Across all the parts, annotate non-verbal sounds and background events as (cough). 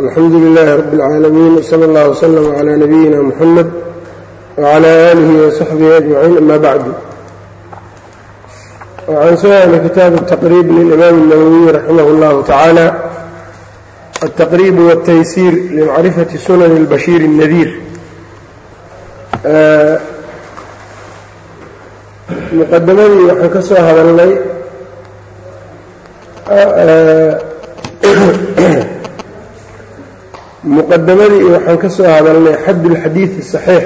alxamdu lilaahi rabbi اlcaalamiin wsala allah wslama calaa nabiyina muxamed wcala aalihi wasaxbihi ajmaciin ama bacdu waxaan soo helnay kitaabu taqriib lilimaam اnawowiy raximah اllahu tacaala altaqriib wاltaysiir limacrifati sunan اlbashiir الnadiir muqadamadii waxaan ka soo hadalnay muqadamadii waxaan ka soo hadalnay xad اlxadiidi saxiix.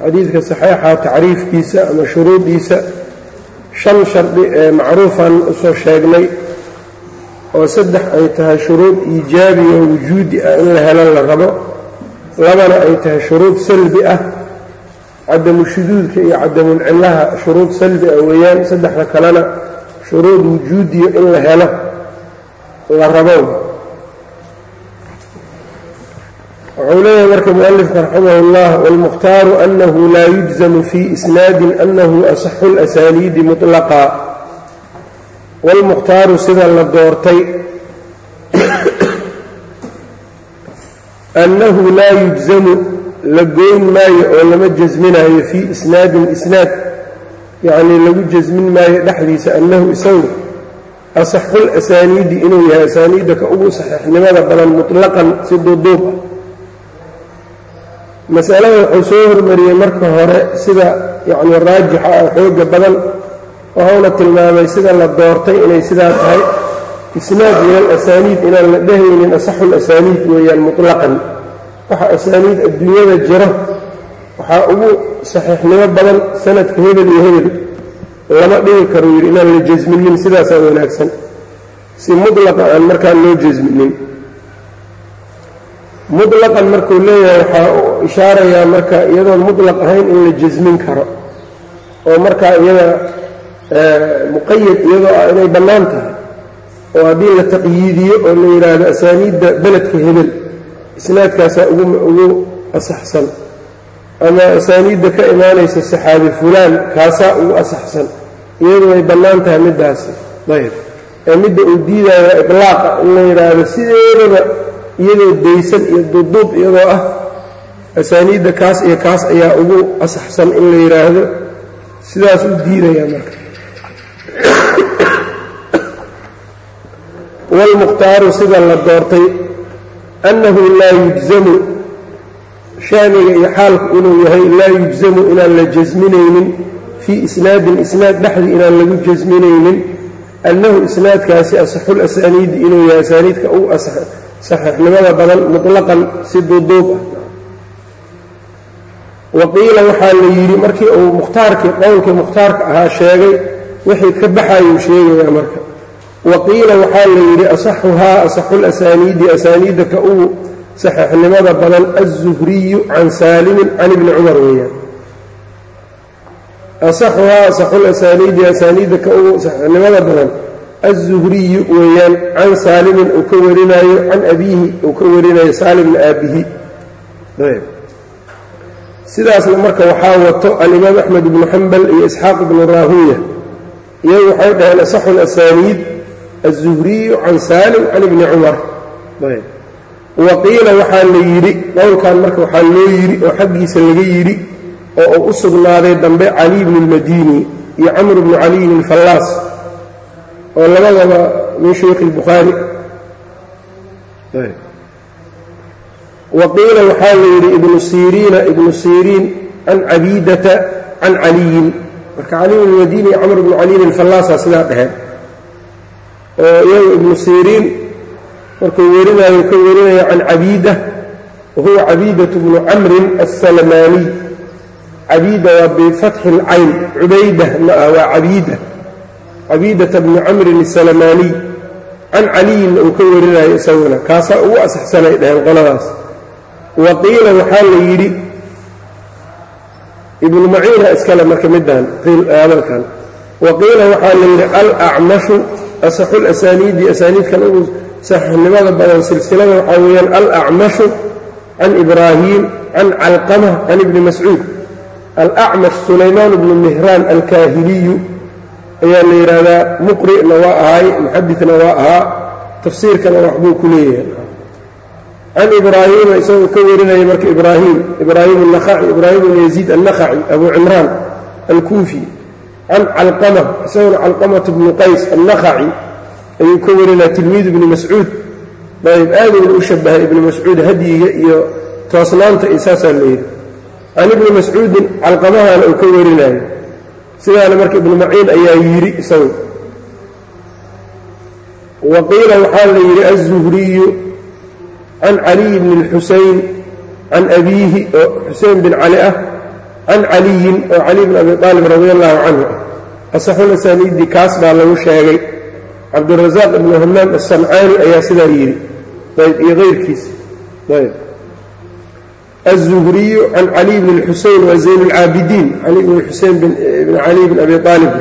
Xadiidka saxiixa tacriifkiisa ama shuruudiisa. Shan shardi ee macruufan u soo sheegnay oo saddex ay tahay shuruud iijaabi oo wujuudi ah in la helo la rabo. Labana ay tahay shuruud salbi ah. Cadamu shuduudka iyo cadamulcillaha shuruud salbi ah weeyaan. Saddexda kalena shuruud wujuudiyo in la helo la rabo wuxuu leeyahay marka mualifka raximah اllah wاlmukhtaaru anahu laa yujzamu fii isnaadin anahu asaxu اlasaniidi muطlaqa wاlmukhtaaru sida la doortay annahu laa yujzamu la goyn maayo oo lama jasminayo fii isnaadin isnaad yacnii lagu jasmin maayo dhexdiisa annahu isagu asaxu lasaniidi inuu yahay asaaniidda ka ugu saxiixnimada badan muطlaqan si duuduub ah masalada wuxuu soo hormariyey marka hore sida yacni raajixa ah xooga badan wuxuuna tilmaamay sida la doortay inay sidaa tahay. Isnaad min alasaniid inaan la dhehaynin asaxu lasaniid weeyaan muطlaqan waxa asaaniid adduunyada jiro waxaa ugu saxiixnimo badan sanadka hebel iyo hebel. Lama dhihi karo yidhi inaan la jasminin sidaasaa wanaagsan. Si mutlaqa aan markaa loo jasminin mutlaqan markuu leeyahay waxaa uu ishaarayaa marka iyadoon mutlaq ahayn in la jasmin karo. Oo markaa iyada muqayad iyadoo ah inay bannaan tahay. Oo haddii la taqyiidiyo oo la yidhaahdo asaaniidda beledka hebel isnaadkaasaa ugu asaxsan. Ama asaaniidda ka imaanaysa saxaabi fulaan kaasaa ugu asaxsan. Iyadu way bannaan tahay middaasi. Ayb ee midda uu diidaya itlaaqa in la yidhaahdo sideedaba iyadoo daysan iyo duduub iyadoo ah asaaniidda kaas iyo kaas ayaa ugu asaxsan in la yidhaahdo sidaas u diidaya marka. Waalmukhtaaru sida la doortay annahu laa yujzamu shaaniga iyo xaalku inuu yahay laa yujzamu inaan la jasminaynin fii isnaadin isnaad dhexdii inaan lagu jasminaynin annahu isnaadkaasi asaxul asaaniidi inuu yahay asaaniidka ugu saxiixnimada badan mutlaqan si duuduub ah. Wa qiila waxaa la yidhi markii uu mukhtaarkii qowlkii mukhtaarka ahaa sheegay wixii ka baxayuu sheegayaa marka. Wa qiila waxaa la yidhi asaxuhaa asaxul asaaniidi asaaniidda ka ugu saxiixnimada badan aلzuhriyu can saalimin can ibni cumar weeyaan. Asaxuhaa asaxul asaaniidi asaaniidda ka ugu saxiixnimada badan aلzuhriyu weeyaan can saalimin uu ka warinayo can abiihi uu ka warinayo saalimna aabbihi sidaasna marka waxaa wato alimaam axmed ibnu xambal iyo isxaaq ibnu raahuya iyagu waxay dhaheen asaxu اlasaniid aلzuhriyu can saalim can ibni cumar wa qiila waxaa la yidhi qowlkan marka waxaa loo yidhi oo xaggiisa laga yidhi oo uu u sugnaaday dambe cali bnu اlmadini iyo camr bnu caliyin alfallaas oo labadaba min shuyuukhi اlbukhaari wa qiila waxaa la yidhi ibnu siriina ibnu siriin can cabiidata can caliyin marka cali bnu lmadini iyo camr bnu caliyin alfallaasa sidaa dheheen oo iyagu ibnu siriin markuu werinayo ka werinayo can cabiida wahuwa cabiidatu bnu camrin aلsalmaaniy cabiida waa bifatxi اlcayn cubayda ma ah waa cabiida cabiidata bni camrin aلsalmaaniy can caliyinna uu ka werinayo isaguna kaasaa ugu asaxsanay dheheen qoladaas. Wa qiila waxaa la yidhi ibnu maciina iskale marka midaan hadalkan. Wa qiila waxaa la yidhi alacmashu asaxu lasaniidi asaaniidkan ugu saxiixnimada badan silsilada waxaa weeyaan alacmashu can ibraahim can calqama can ibni mascuud. Alacmash sulaymaan bnu mihraan alkaahiliyu ayaa la yidhaahdaa muqri'na waa ahay muxadina waa ahaa tafsiirkana waxbuu ku leeyahay. Can ibraahiima isagoo ka warinaya marka ibraahim ibraahim alnaqaci ibraahim bn yaziid alnaqaci abu cimraan alkuufi can calqama isagoona calqamata bnu qays alnaqaci ayuu ka warinaya tilmiid ibni mascuud. Ayb aadowna u shabahay ibni mascuud hadyiga iyo toosnaanta iyo saasaa la yidhi. Can ibni mascuudin calqamahana uu ka warinayo sidaana marka ibnu maciin ayaa yidhi isagu. Wa qiila waxaa la yidhi aلzuhriyu can caliyi bn اlxusayn can abiihi oo xusein bin cali ah can caliyin oo cali bn abi aalib radi allahu canhu ah. Asaxulasaniidi kaas baa lagu sheegay. Cabdirasaaq ibnu hamaam asancaani ayaa sidaa yidhi. Ayb iyo hayrkiis ayb الزهري عن علي بن الحuسين waa زين الcاaبدين علي بن الحuسين بن علي بن أبي طالب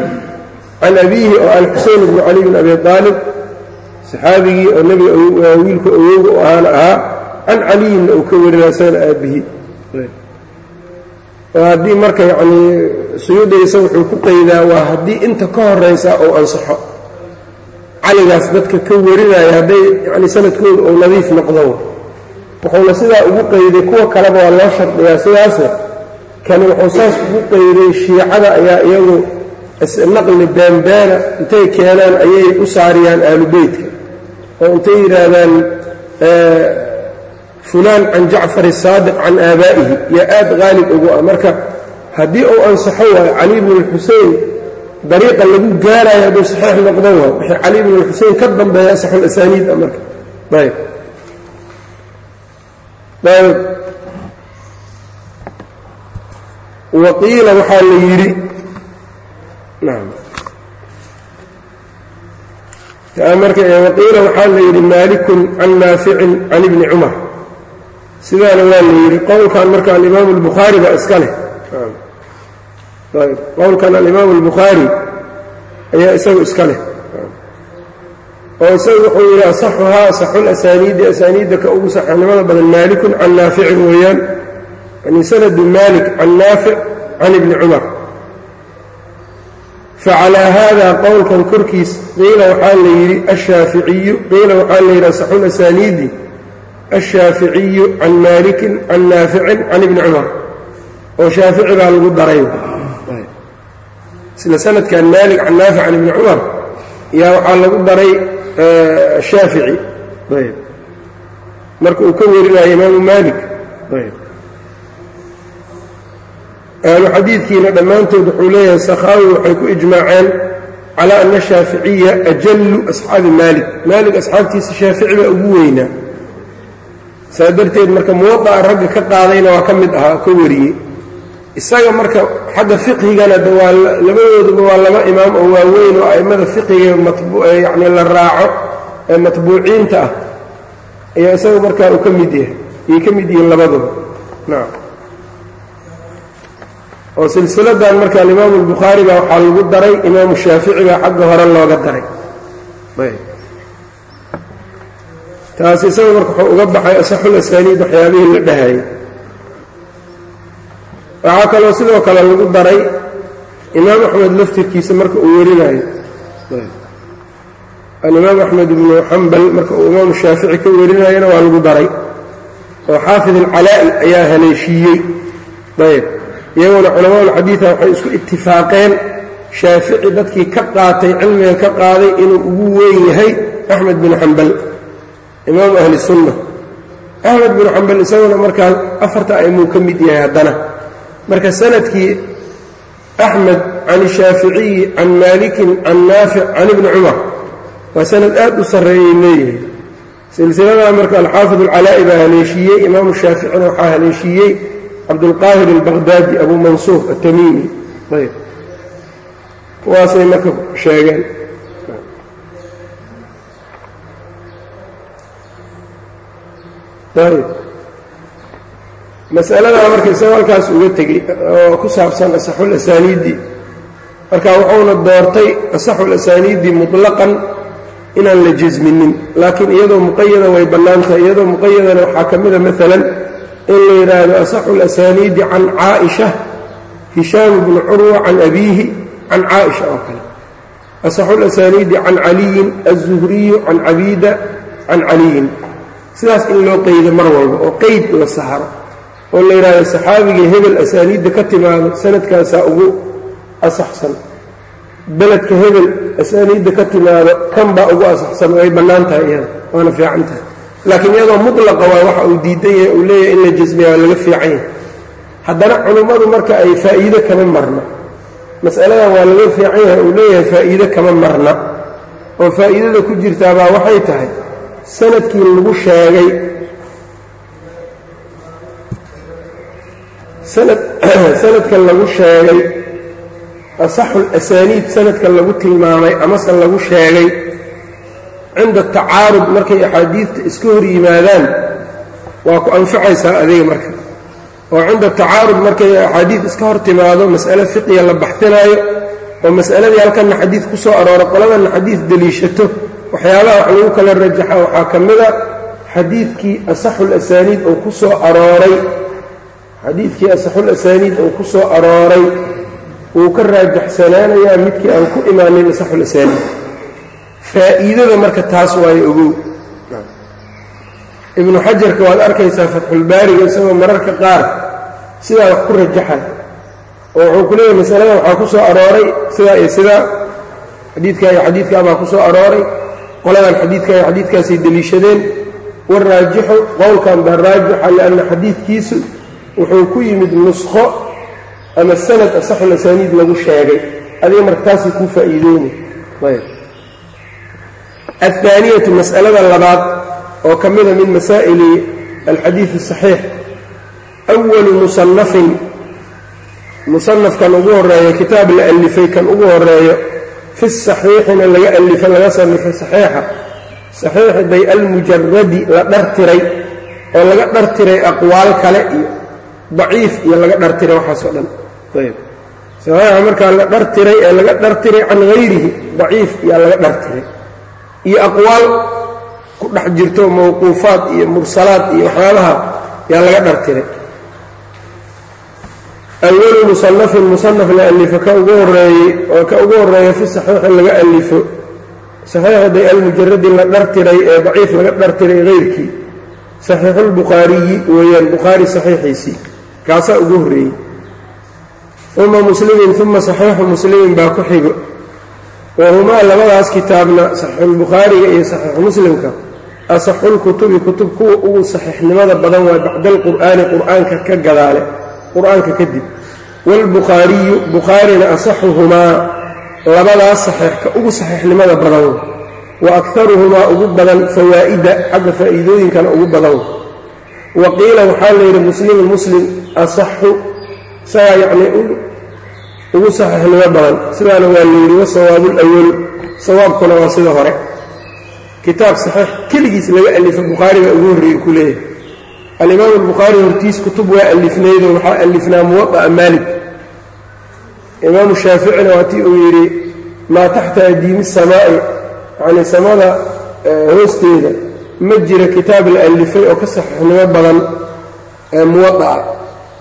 عن أبيه oo الxuسين بن علي بن أبي طالب صxaabigii oo nbiga wiilka awowga u ahaana ahaa can caliyinna uu ka warinaa sana aabbihi oo haddii marka yani suyuudaysa wuxuu ku qaydaa waa haddii inta ka horaysa ou ansaxo caligaas dadka ka warinaya hadday yani sanadkooda ou nadiif noqdo wuxuuna sidaa ugu qayday kuwa kaleba waa loo shardiyaa sidaase kani wuxuu saas ugu qayday shiicada ayaa iyagu naqli baanbaana intay keenaan ayay u saariyaan aalu beytka oo intay yidhaahdaan fulaan can jacfar asaadiq can aabaa'ihi yaa aad qaalib ugu ah. Marka haddii uu ansaxo waayo cali bn اlxusein dariiqa lagu gaarayo hadduu saxiix noqdo waayo wixii cali bn اlxusein ka dambeeya asaxulasaniid ah marka. Ayb waqiila waxaa la yidhi waqiila waxaa la yidhi maalikun can naaficin can ibni cumar. Sidaana waa la yidhi qowlkan marka alimaamu اlbukhaari baa iska leh. Qowlkan alimaamu اlbukhaari ayaa isagu iska leh oo isagu wuxuu yidhi asaxuhaa asaxu lasaniidi asaaniidda ka ugu saxanimada badan maalikun can naaficin weeyaan. Yani sanadu maalik can naafic can ibni cumar. Facalaa haada qowlkan korkiis qiila waxaa la yidhi ashaaficiyu qiila waxaa la yidhi asaxu lasaniidi ashaaficiyu can maalikin can naaficin can ibni cumar. Oo shaafici baa lagu daray. Isla sanadkan maalik can naafic can ibni cumar yaa waxaa lagu daray shaafici ayb. Marka uu ka warinayo imaamu maalik ayb. Ahlu xadiidkiina dhammaantood wuxuu leeyahay sakhaawi waxay ku ijmaaceen calaa ana shaaficiya ajallu asxaabi maalik. Maalik asxaabtiisa shaafici baa ugu weynaa. Saa darteed marka muwada'a ragga ka qaadayna waa ka mid ahaa ka wariyey isaga marka xagga fiqhigana labadooduba waa laba imaam oo waaweyn oo a'immada fiqiga yani la raaco ee matbuuciinta ah. Ayaa isaga markaa uu ka mid yahay ayay ka mid yihiin labaduba. Nacam oo silsiladan marka alimaamu albukhaari baa waxaa lagu daray imaamu shaafici baa xagga hore looga daray. Taas isaga marka wuxuu uga baxay asaxul asaaniid waxyaabihii la dhahayay waxaa kaloo sidoo kale lagu daray imaam axmed laftirkiisa marka uu werinayo alimaam axmed ibnu xambal marka uu imaamu shaafici ka werinayona waa lagu daray. Oo xaafid alcalaa'i ayaa haleeshiiyey ayb. Iyaguna culamaa ulxadiida waxay isku itifaaqeen shaafici dadkii ka qaatay cilmiga ka qaaday inuu ugu weyn yahay axmed binu xambal imaamu ahli sunna axmed binu xambal isaguna markaa afarta aimuu ka mid yahay haddana marka sannadkii axmed can shaaficiyi can maalikin can naafic can ibni cumar waa sanad aad u sarreeyay leeyihiin silsiladaa marka alxaafid alcalaa'i baa haleeshiiyey imaamu shaaficina waxaa haleeshiiyey cabdulqaahir albaqhdaadi abu mansuur atamiimi ayb kuwaasay marka sheegeen. Ayb masaladaa marka isaga halkaas uga tegey oo ku saabsan asaxul asaaniidi marka wuxuuna doortay asaxul asaaniidi mutlaqan inaan la jasminin laakiin iyadoo muqayada way bannaantahay iyadoo muqayadana waxaa ka mida maalan in la yidhaahdo asaxul asaaniidi can caaisha hishaam bnu curwa can abiihi can caaisha oo kale. Asaxul asaaniidi can caliyin aلzuhriyu can cabiida can caliyin. Sidaas in loo qaydo mar walba oo qayd la saharo oo la yidhahdo saxaabiga hebel asaaniidda ka timaado sanadkaasaa ugu asaxsan. Beledka hebel asaaniidda ka timaado kan baa ugu asaxsan oo ay bannaan tahay iyada waana fiican tahay. Laakiin iyadoo mutlaqa waa waxa uu diidan yahay uu leeyahay in la jasmiya waa laga fiican yahay. Haddana culimmadu marka ay faa'iide kama marna. Mas'aladan waa laga fiican yahay uu leeyahay faa'iide kama marna. Oo faa'iidada ku jirtaabaa waxay tahay sannadkii lagu sheegay (clears throat) sanadkan lagu sheegay asaxu lasaniid sanadkan lagu tilmaamay amase lagu sheegay cinda tacaarud markay axaadiidta iska hor yimaadaan waa ku anfacaysaa adiga marka. Oo cinda tacaarud markay axaadiid iska hor timaado mas'ale fiqiya la baxtinaayo oo mas'aladii halkanna xadiid ku soo aroora qoladanna xadiid deliishato waxyaabaha wax lagu kala rajaxa waxaa ka mida xadiidkii asaxul asaaniid oo ku soo arooray xadiidkii asaxul asaaniid oo ku soo arooray wuu ka raajaxsanaanayaa midkii aan ku imaanin asaxul asaaniid faa'iidada marka taas waayo ogow. Ibnu xajarka waad arkaysaa fatxulbaariga isagoo mararka qaar sidaa wax ku rajaxay oo wuxuu ku leeyahay masalada waxaa ku soo arooray sidaa iyo sidaa. Xadiidkaa iyo xadiidkaa baa ku soo arooray. Qoladan xadiidkaa iyo xadiidkaasay deliishadeen. Waraajixu qowlkan baa raajixa lianna xadiidkiisu wuxuu ku yimid nuskho ama sanad asaxul asaaniid lagu sheegay. Adiga marka taasi ku faa'iideyni. Ayb. Ahaaniyatu mas'alada labaad oo ka mida min masaa'ili alxadiid asaxiix awalu musanafin musanafkan ugu horeeyo kitaab la alifay kan ugu horeeyo fi saxiixina laga alifo laga sanifay saxiixa. Saxiixi bay almujaradi la dhartiray oo laga dhartiray aqwaal kale iyo daciif iyo laga dhartiray waxaasoo dhan. Ayb markaa la dhartiray ee laga dhartiray can hayrihi daciif iyaa laga dhartiray iyo aqwaal ku dhex jirto mawquufaad iyo mursalaad iyo waxyaabaha yaa laga dhartiray awalu musanafin musanaf la alifo ka ugu horeeyey oo ka ugu horreeya fi saxiixi laga alifo saxiixa bay almujaradi la dhartiray ee daciif laga dhartiray hayrkii saxiixulbukhaariyi weeyaan bukhaari saxiixiisii kaasaa ugu horreeyey. Uma muslimin uma saxiixu muslimin baa ku xigo wahumaa labadaas kitaabna saxiixulbukhaariga iyo saxiixu muslimka asaxulkutubi kutub kuwa ugu saxiixnimada badan waa bacda alqur'aani qur'aanka ka gadaale qur'aanka kadib waalbukhaariyu bukhaarina asaxuhumaa labadaas saxiix ka ugu saxiixnimada badan. Wa akaruhumaa ugu badan fawaa'ida xagga faa'iidooyinkana ugu badan wa qiila waxaa layidhi muslimu muslim asaxu. Isagaa yacnii ugu saxiixnimo badan. Sidaana waa layidhi wasawaabu lawal sawaabkuna waa sida hore. Kitaab saxiix keligiis laga alifo bukhaari baa ugu horreeyey ku leeyahay. Alimaam albukhaari hortiis kutub waa alifnaydoo waxaa alifnaa muwada'a maalik imaamu shaaficina waa tii uu yidhi maa taxta adiimi samaa'i. Yacnii samada hoosteeda ma jira kitaab la alifay oo ka saxiixnimo badan ee muwada'a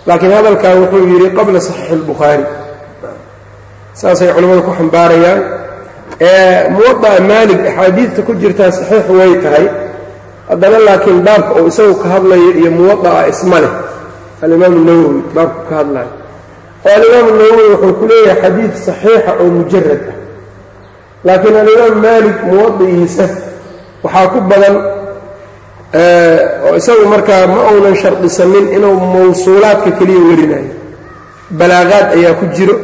laakiin hadalkan wuxuu yidhi qabla saxiixi albukhaari saasay culimmadu ku xambaarayaan. Muwada'a maalig axaadiidta ku jirtaa saxiix way tahay. Haddana laakiin baabka uu isagu ka hadlayo iyo muwada'a isma leh. Alimaamu nawowi baabku ka hadlayo oo alimaamu nawowi wuxuu ku leeyahay xadiid saxiixa oo mujarad ah. Laakiin alimaam maalik muwadi'iisa waxaa ku badan oo isagu markaa ma uunan shardisanin inuu mawsuulaadka keliya warinayo. Balaaqaad ayaa ku jiro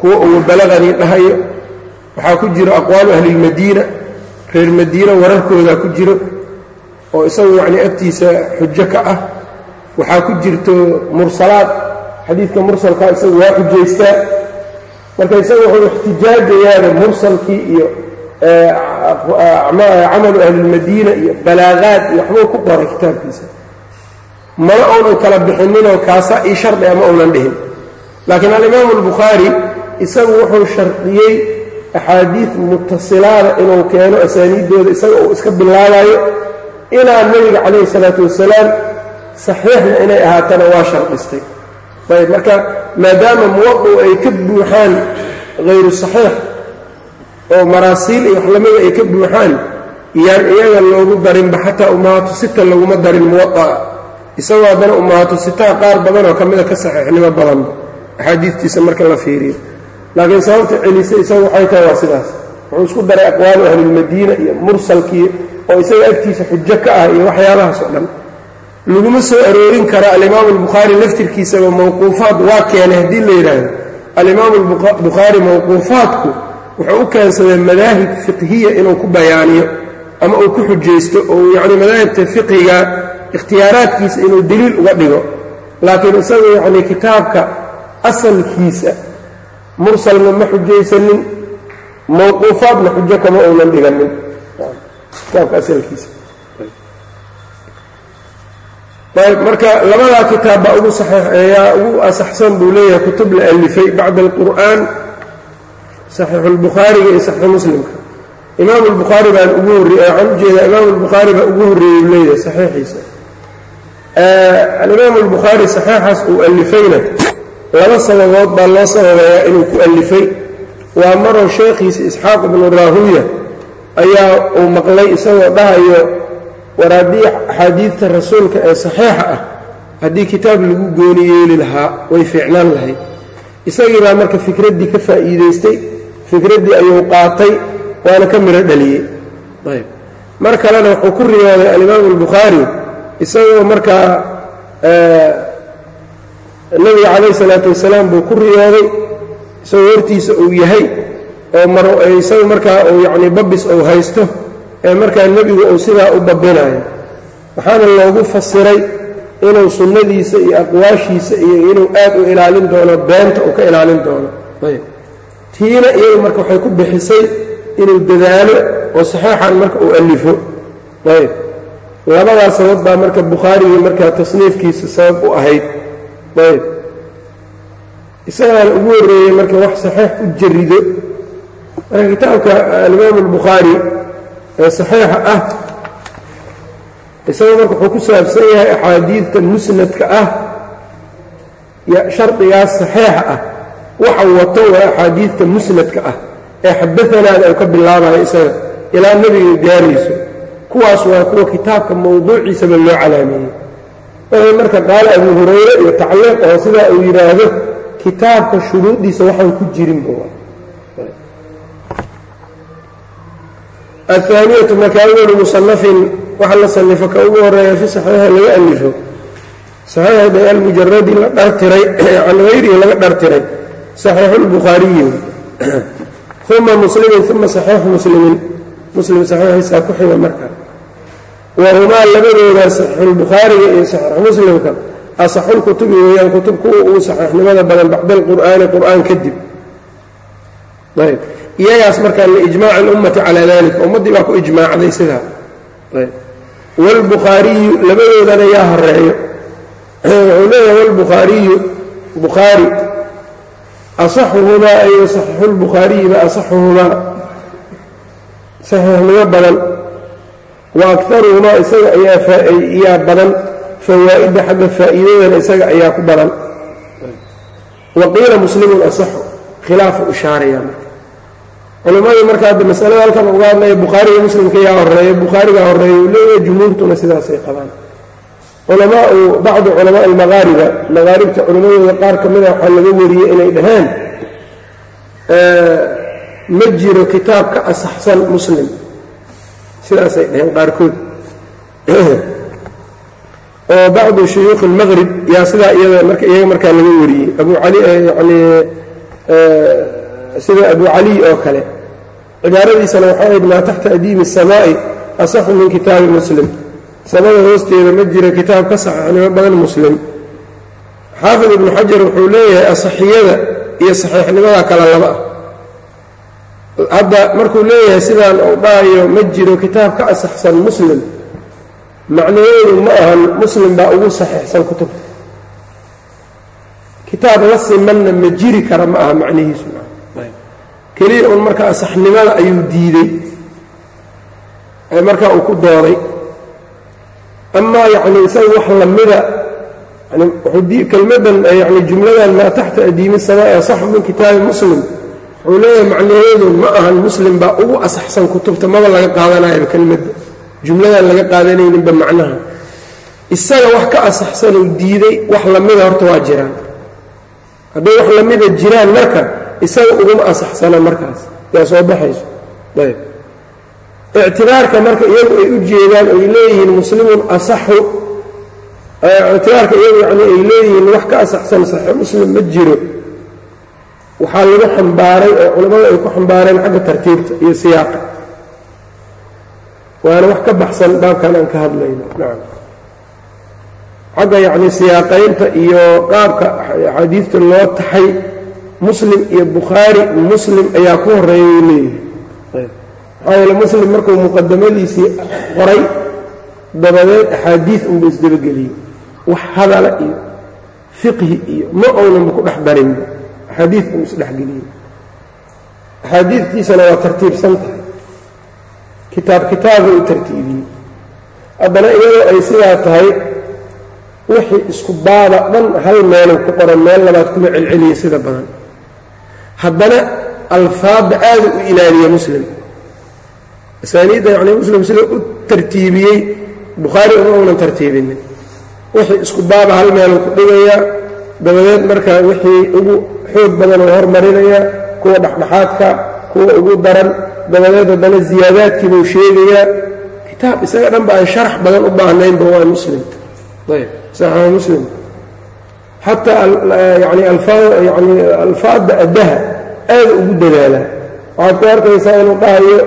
kuwa uu balaqanii dhahayo. Waxaa ku jiro aqwaalu ahlilmadiina reer madiina wararkoodaa ku jiro oo isagu yacnii agtiisa xujo ka ah. Waxaa ku jirto mursalaad. Xadiidka mursalkaa isagu waa xujaystaa. Marka isagu wuxuu ixtijaajayaaba mursalkii iyo camalu ahlilmadiina iyo balaaqaad iyo waxbuu ku qoray kitaabkiisa mana uunan kala bixininoo kaasa ii shardi ma uunan dhihin laakiin alimaamu albukhaari isagu wuxuu shardiyey axaadiid mutasilaada inuu keeno asaaniiddooda isaga uu iska bilaabayo ilaa nebiga calayhi salaatu wasalaam saxiixna inay ahaatana waa shardistay ayb marka maadaama muwadu ay ka buuxaan hayru saxiix oo maraasiil iyo wax lamida ay ka buuxaan yaan iyaga loogu darinba xataa ummahaatu sita laguma darin muwaaa isagoo haddana ummahaatu sitaa qaar badanoo ka mida ka saxiixnimo badanba axaadiistiisa marka la fiiriyo. Laakiin sababta celisa isagu waxay tahay waa sidaas. Wuxuu isku daray aqwaalu ahlilmadiina iyo mursalkii oo isaga agtiisa xujo ka ah iyo waxyaabahaas oo dhan. Laguma soo aroorin kara alimaamu albukhaari laftirkiisaba mawquufaad waa keenay haddii la yidhaahdo. Alimaamu bukhaari mawquufaadku wuxuu u keensaday madaahib fiqhiya inuu ku bayaaniyo ama uu ku xujaysto oo yacni madaahibta fiqhiga ikhtiyaaraadkiisa inuu deliil uga dhigo. Laakiin isagu yacni kitaabka asalkiisa mursalna ma xujaysanin mawquufaadna xujo kama uunan dhiganin. Kitaabka asalkiisa. Marka labadaa kitaab baa ugu ayaa ugu asaxsan buu leeyahay kutub la alifay bacda alqur'aan saxiixu lbukhaariga iyo saxiixu muslimka imaam lbukhaari baan ugu horreye waxaan u jeedaa imaam lbukhaari baa ugu horreeyey leeyahay saxiixiisa. Alimaam albukhaari saxiixaas uu alifayna laba sababood baa loo sababeeyaa inuu ku alifay waa maroo sheekhiisa isxaaq ibnu raahuya ayaa uu maqlay isagoo dhahayo war axaadiidta rasuulka ee saxiixa ah haddii kitaab lagu gooni yeeli lahaa way fiicnaan lahayd. Isagii baa marka fikraddii ka faa'iidaystay fikraddii ayuu qaatay waana ka midho dhaliyey. Ayb. Mar kalena wuxuu ku riyooday alimaamu albukhaari isagoo markaa nebiga calayh isalaatu wasalaam buu ku riyooday isagoo hortiisa uu yahay oo mar isaga markaa uu yacni babis uu haysto ee markaa nebigu uu sidaa u babinayo waxaana loogu fasiray inuu sunnadiisa iyo aqwaashiisa iyo inuu aad u ilaalin doono beenta uu ka ilaalin doono. Ayb tiina iyadu marka waxay ku bixisay inuu dadaalo oo saxiixan marka uu alifo. Ayb labadaas sabab baa marka bukhaarigii markaa tasniifkiisa sabab u ahayd. Ayb isagaana ugu horreeyey marka wax saxiix u jarido marka kitaabka alimaamu albukhaari ee saxiixa ah isaga marka wuxuu ku saabsan yahay axaadiidta musnadka ah shardigaas saxiixa ah waxa wato waa axaadiidta musnadka ah ee xadanaada uu ka bilaabayo isaga ilaa nebiga gaarayso. Kuwaas waa kuwa kitaabka mawduuciisaba loo calaameeyey wixii marka qaala abu hurayre iyo tacliiq oo sidaa uu yidhaahdo kitaabka shuruudiisa waxaan ku jirinba aلثaaniyatu marka awalu musanafin waxa la sanifo ka ugu horreeya fi saxiixa laga alifo. Saxiixa bay almujaradi la dhartiray can (coughs) hayrihi laga dhartiray saxiixulbukhaariyi uma muslimin uma saxiix muslimin muslim saxiixiisaa ku xiga marka wahumaa labadooda saxiixulbukhaariga iyo saxiix muslimka asaxulkutubi weeyaan kutub kuwa uu saxiixnimada badan bacda alqur'aani qur'aan kadib ayb iyagaas markaa liijmaaci alummati calaa dalika ummaddii baa ku ijmaacday sidaa ayb waalbukhaariyu labadoodana yaa horeeyo wuxuu leeyahay waalbukhaariyu bukhaari asaxuhumaa ay saxiixu lbukhaariyiba asaxuhumaa saxiixnimo badan wa akaruhumaa isaga ayaa badan fawaa'idda xagga faa'iidadana isaga ayaa ku badan wa qiila muslimun asaxu khilaafu ishaaraya marka culimmadii marka hadda masalada halkan uga hadlaya bukhaariga muslimka yaa horreeya bukhaarigaa horreeya uu leeyahay jumhuurtuna sidaasay qabaan culamaau bacdu culamaa almaqaariba maqaaribta culimmadooda qaar ka mida waxaa laga wariyey inay dhaheen ma jiro kitaab ka asaxsan muslim sidaasay dhaheen qaarkood (clears throat) oo bacdu shuyuukhi اlmaqrib yaa sidaa iyada marka iyaga markaa laga wariyey abu ali yani sida abu caliy oo kale cibaaradiisana waxay ahayd maa taxta adiimi الsamaa'i asaxu min kitaabi muslim samada hoosteeda ma jiro kitaab ka saxiixnimo badan muslim. Xaafid ibnu xajar wuxuu leeyahay asaxiyada iyo saxiixnimada kala laba. Ah hadda markuu leeyahay sidaan uu dhahayo ma jiro kitaab ka asaxsan muslim macnaheedu ma ahan muslim baa ugu saxiixsan kutubta kitaab la simanna ma jiri kara ma aha macnihiisu keliya un marka asaxnimada ayuu diiday. Ee markaa uu ku dooday amaa yacni isaga wax lamida yani kelmadan yani jumladan maa taxta adiimi samaa'i asaxu min kitaabi muslim. Wuxuu leeyahay macnaheedu ma ahan muslim baa ugu asaxsan kutubta maba laga qaadanayaba kelmadda jumladan laga qaadanayninba macnaha. Isaga wax ka asaxsan uu diiday wax lamida horta waa jiraan. Hadday wax lamida jiraan marka isaga uguma asaxsana markaas. Yaa soo baxayso? Ayb ictibaarka marka iyagu ay u jeedaan ay leeyihiin muslimun asaxu ictibaarka iyagu yani ay leeyihiin wax ka asaxsan saxiix muslim ma jiro. Waxaa lagu xambaaray oo culammada ay ku xambaareen xagga tartiibta iyo siyaaqa. Waana wax ka baxsan baabkan aan ka hadlayno nacam xagga yacni siyaaqaynta iyo qaabka axaadiista loo taxay muslim iyo bukhaari muslim ayaa ku horeeyay leeyihi maxaa muslim markuu muqadamadiisii qoray dabadeed axaadiis unba isdabageliyey wax hadala iyo fiqhi iyo ma ownanba ku dhex darinba axaadiis uu isdhexgeliyey axaadiistiisana waa tartiibsan tahay kitaab kitaaba u tartiibiyey. Haddana iyadoo ay sidaa tahay wixii isku baaba dhan hal meelu ku qoran meel labaad kuma celceliya sida badan. Haddana alfaadda aada u ilaaliya muslim asaaniidda yacni muslim sida u tartiibiyey bukhaari uma uunan tartiibinin. Wixii isku baaba hal meelu ku dhigayaa dabadeed markaa wixii ugu xoog badan oo hormarinaya kuwa dhexdhexaadka kuwa ugu daran dabadeed haddana ziyaadaadkiibuu sheegayaa. Kitaab isaga dhanba aan sharax badan u baahnaynba waa muslim. Ayb saxiix muslim. Xataa yani yani alfaadda addaha aada ugu dadaalaa waxaad ku arkaysaa inuu dhahayo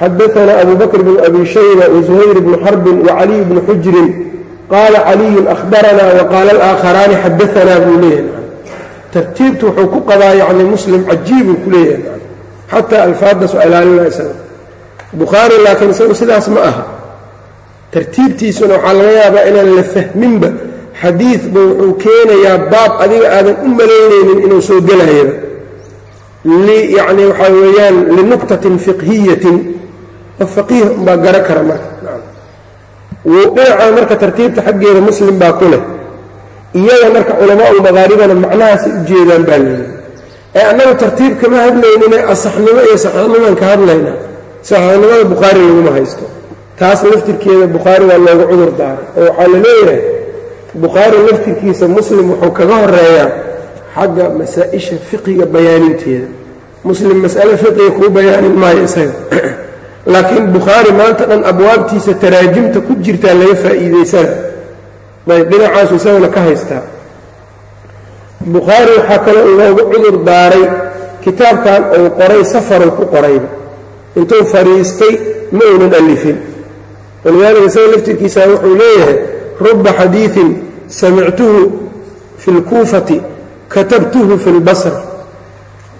xadaana abu bakr bn abi shayba wazuhayr bnu xarbin wacaliy bnu xujrin qaala caliyun ahbarana waqaala alaakharaani xadaanaa buu leeyahay tartiibtu wuxuu ku qabaa yani muslim cajiibuu ku leeyahay xataa alfaaddaas waa ilaalina isaga bukhaari laakiin isagu sidaas ma aha tartiibtiisuna waxaa laga yaabaa inaan la fahminba xadiidba wuxuu keenayaa baab adiga aadan u malaynaynin inuu soo gelayaba yacni waxaa weeyaan linuqtatin fiqhiyatin qof faqiih umbaa garo kara marka. Wuu dhinacaa marka tartiibta xaggeeda muslim baa ku leh. Iyaga marka culamaa ulmaqaaribana macnahaasay u jeedaan baa leeyahay. Ee annagu tartiib kama hadlaynine asaxnimo iyo saxiixnimaan ka hadlaynaa saxiixnimada bukhaari laguma haysto. Taas laftirkeeda bukhaari waa loogu cudur daaray. Oo waxaa la leeyahay bukhaari laftirkiisa muslim wuxuu kaga horeeyaa xagga masaa-isha fiqiga bayaaninteeda. Muslim mas'ale fiqiga kuu bayaanin maayo isaga (clears throat) laakiin bukhaari maanta dhan abwaabtiisa taraajimta ku jirtaa laga faa'iidaysana ayb dhinacaasu isagana ka haystaa. Bukhaari waxaa kaloo loogu cudur daaray kitaabkan uu qoray safaruu ku qorayba. Intuu fadhiistay ma uunan alifin. Walidaalika isaga laftirkiisa wuxuu leeyahay ruba xadiiin samictuhu fi اlkuufati katabtuhu fi اlbasra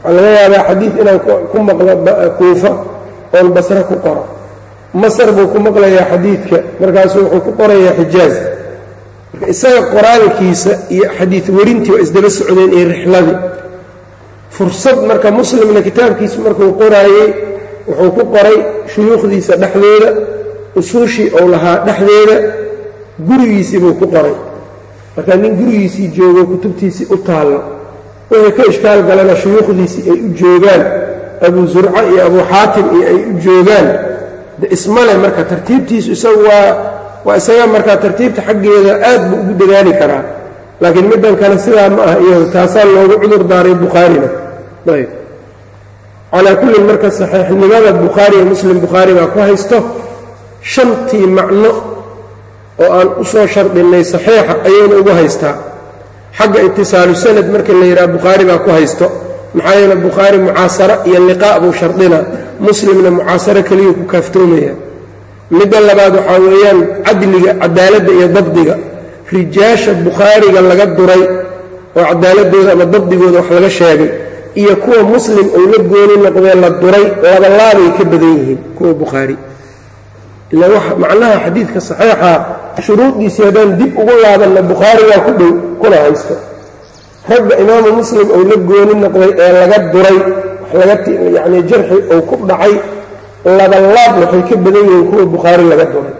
waxaa laga yaabaa xadiid inaan ku maqlo kuufa oon basre ku qoro. Masar buu ku maqlayaa xadiidka markaasuu wuxuu ku qorayaa xijaaz. Marka isaga qoraalkiisa iyo xadiid werintii waa isdaba socdeen iyo rixladii fursad marka muslimna kitaabkiisu markuu qoraayey wuxuu ku qoray shuyuukhdiisa dhexdooda usuushii ou lahaa dhexdeeda gurigiisii buu ku qoray. Marka nin gurigiisii joogo kutubtiisii u taallo wixii ka ishkaal galana shuyuukhdiisii ay u joogaan abu zurca iyo abu xaatim iyo ay u joogaan. De ismale marka tartiibtiisu isagu waa waa isaga markaa tartiibta xaggeeda aad buu ugu dadaali karaa. Laakiin middan kale sidaa ma ah iyado taasaa loogu cudur daaray bukhaarina. Ayb. Calaa kullin marka saxiixnimada bukhaari iyo muslim bukhaari baa ku haysto shantii macno oo aan u soo shardinnay saxiixa ayayna ugu haystaa. Xagga itisaalu sanad marka la yidhaha bukhaari baa ku haysto maxaa yeele bukhaari mucaasaro iyo liqaa' buu shardina muslimna mucaasaro keliya ku kaaftoomaya. Midda labaad waxaa weeyaan cadliga cadaaladda iyo dabdiga. Rijaasha bukhaariga laga duray oo cadaaladooda ama dabdigooda wax laga sheegay iyo kuwa muslim uu la gooni noqdee la duray labalaabay ka badan yihiin kuwa bukhaari. Ila macnaha xadiidka saxiixa shuruudiisii haddaan dib ugu laabanna bukhaari waa ku dhow kuna haysto ragga imaamu muslim uu la gooni noqday ee laga duray yacni jarxi uu ku dhacay labalaab waxay ka badan yihiin kuwa bukhaari laga duray.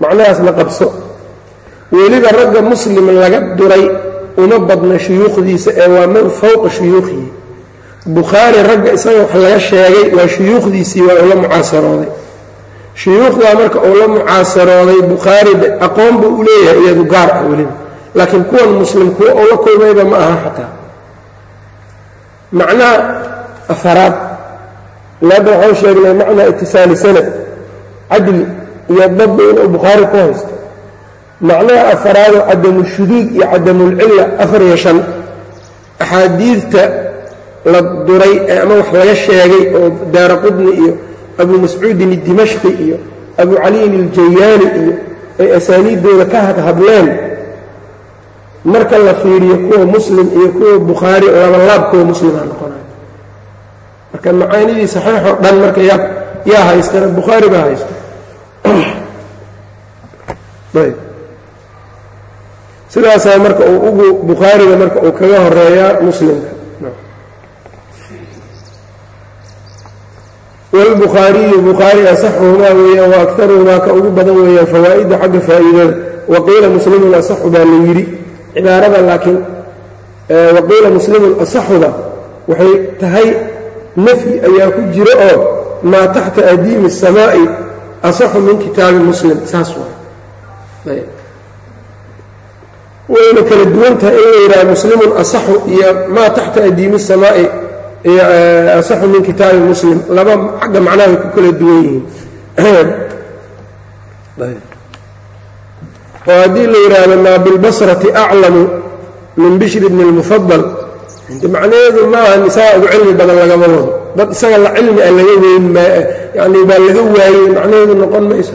Macnahaas la qabso. Weliba ragga muslim laga duray uma badna shuyuukhdiisa ee waa man fowqa shuyuukhihi bukhaari ragga isaga wax laga sheegay waa shuyuukhdiisii waa uu la mucaasarooday. Shuyuukhdaa marka uu la mucaasarooday bukhaari aqoon buu u leeyahay iyadu gaar ah weliba laakiin kuwan muslim kuwa uu la kulmayba ma aha xataa. Macnaha afaraad laadda waxaan sheegnay macnaa itisaali sanad cadli iyo dabbi inuu bukhaari ku haysto macnaha afaraadoo cadamu shuduud iyo cadamulcilla afar iyo shan axaadiidta la duray ee ama wax laga sheegay oo daara qudni iyo abu mascuudin idimashqi iyo abu caliyin iljayaani iyo ay asaaniiddooda ka hadhadleen marka la fiiriyo kuwa muslim iyo kuwa bukhaari labalaab kuwa muslimaa noqonaya. Marka macaanidii saxiixoo dhan marka yaa yaa haystana bukhaari baa haysta. (clears throat) Ayb. Sidaasaa marka uu ugu bukhaariga marka uu kaga horeeyaa muslimka. Wاlbukhaariyu bukhaari asaxuhumaa weeyaan waakaruhumaa ka ugu badan weeyaan fawaa'ida xagga faa'iidada. Waqiila muslimun asaxu baa la yidhi cibaarada laakiin waqiila muslimun asaxuda waxay tahay nafyi ayaa ku jira oo maa taxta adiimi الsamaa'i asaxu min kitaabi muslim saas waay wayna kala duwan tahay in la yidhaha muslimun asaxu iyo maa taxta adiimi الsamaa'i iyo asaxu min kitaabi muslim laba xagga macnaha way ku kala duwan yihiin oo haddii la yidhaahdo maa bilbasrati aclamu min bishri bni lmufadal de macnaheedu maaha isagaa ugu cilmi badan lagama wado. Dad isaga la cilmi ah laga weyn yani baa laga waayey macnaheedu noqon mayso.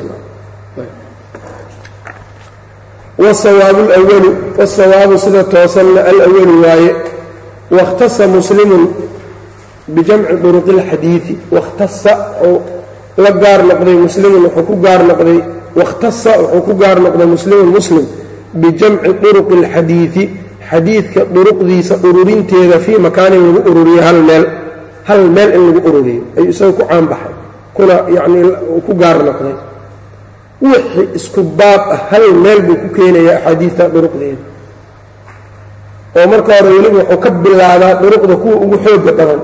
Wsawaabu lwalu wasawaabu sida toosanna alwalu waaye wakhtasa muslimun bijamci duruqi اlxadiidi wakhtasa oo la gaar noqday muslimun wuxuu ku gaar noqday wakhtasa wuxuu ku gaar noqday muslimun muslim bijamci duruqi اlxadiidi xadiidka duruqdiisa ururinteeda fii makaanin lagu ururiyo hal meel hal meel in lagu ururiyo ayuu isaga ku caanbaxay kuna yacnii ku gaar noqday. Wixii isku baab ah hal meel buu ku keenayaa axaadiidta duruqdeeda oo marka hore weliba wuxuu ka bilaabaa duruqda kuwa ugu xooga badan.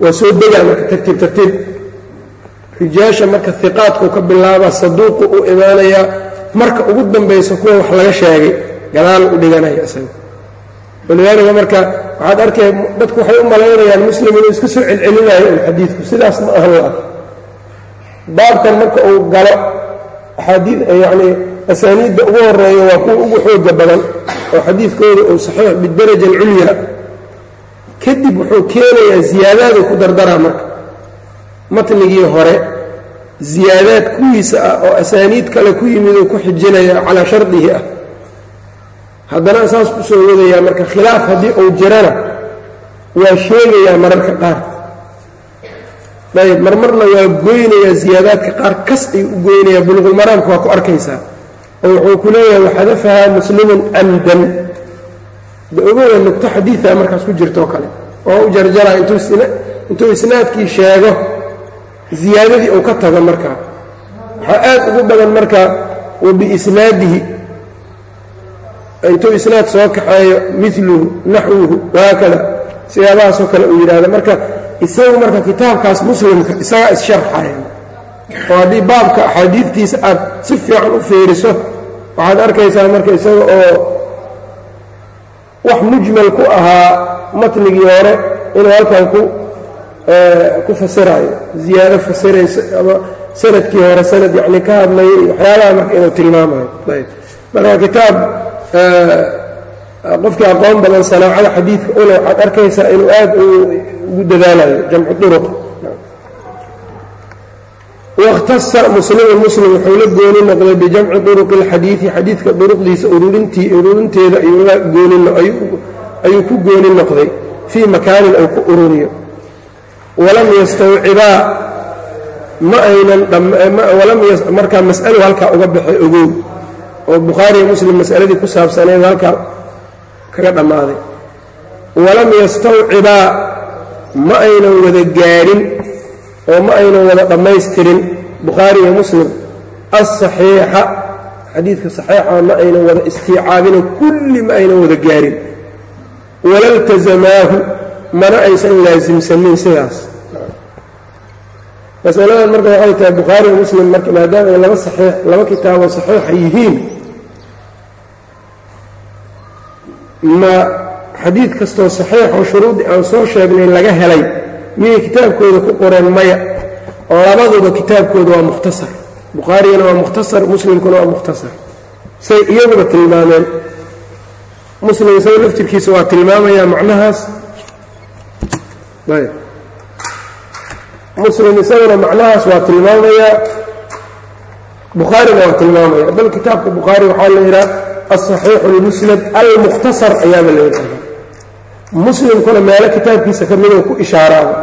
Waa soo degaa marka tartiib tartiib rijaasha marka hiqaadkuu ka bilaabaa saduuqu u imaanayaa marka ugu dambaysa kuwa wax laga sheegay gadaal u dhiganaya isaga. Walidaalika marka waxaad arkay dadku waxay u malaynayaan muslim inuu iska soo celcelinayo un xadiidku sidaas ma ahan la baabkan marka uu galo axaadii yacnii asaaniidda ugu horreeya waa kuwa ugu xooga badan oo xadiidkooda uu saxiix bidaraja alculya kadib wuxuu keenayaa ziyaadaaduu ku dardaraa marka matnigii hore ziyaadaad kuwiisa ah oo asaaniid kale ku yimid uu ku xijinaya calaa shardihi ah. Haddana saas ku soo wadayaa marka khilaaf haddii uu jirana waa sheegayaa mararka qaar. Ayb marmarna waa goynayaa ziyaadaadka qaar kas ayuu u goynayaa buluqulmaraamka waa ku arkaysaa. Oo wuxuu ku leeyahay waxadafahaa muslimun amdan. Da ogooda nugto xadiida markaas ku jirtoo kale. Oo u jarjara intuu isnaadkii sheego ziyaadadii uu ka tago markaa waxaa aad ugu badan marka wa biisnaadihi intuu isnaad soo kaxeeyo miluhu naxwuhu wahaakada siyaabahaasoo kale uu yidhaahdo. Marka isagu marka kitaabkaas muslimka isagaa issharxaya oo haddii baabka axaadiidtiisa aad si fiican u fiiriso waxaad arkaysaa marka isaga oo wax mujmal ku ahaa matnigii hore inuu halkan ku ku fasirayo ziyaado fasiraysa ama sannadkii hore sanad yacni ka hadlaya iyo waxyaabaha marka inuu tilmaamayo. Ayb. Marka kitaab qofkii aqoon badan sanaacada xadiidka ule waxaad arkaysaa inuu aad ugu dadaalayo jamcu duruq wakhtasa muslimun muslim wuxuu la gooni noqday bijamci duruqi اlxadiidi xadiidka duruqdiisa ururinteeda ayuu ku gooni noqday fii makaanin uu ku ururiyo walam yastawcibaa ma aynan markaa mas'alo halkaa uga baxay ogow. Oo bukhaariyo muslim mas'aladii ku saabsaneed halkaa kaga dhammaaday. Walam yastawcibaa ma aynan wada gaadhin oo ma aynan wada dhammaystirin. Bukhaari iyo muslim asaxiixa xadiidka saxiixa ma aynan wada istiicaabino kulli ma aynan wada gaarin. Walaltasamaahu mana aysan laasimsanin sidaas. Masaladan marka waxay tahay bukhaari iyo muslim marka maadaama ay laba saxiix laba kitaabo saxiixa yihiin ma xadiid kastoo saxiixoo shuruudii aan soo sheegnay laga helay miyay kitaabkooda ku qoreen maya? Labaduba kitaabkooda waa mukhtasar. Bukhaarigana waa mukhtasar muslimkuna waa mukhtasar. Say iyaguba tilmaameen. Muslim isaga laftirkiisa waa tilmaamayaa macnahaas muslim isaguna macnahaas waa tilmaamayaa bukhaarina waa tilmaamaya bal kitaabka bukhaari waxaa la yidhaha alصaxiixu اlmusnad almukhtasar ayaaba la yidhahda muslimkuna meelo kitaabkiisa ka midoo ku ishaaraaba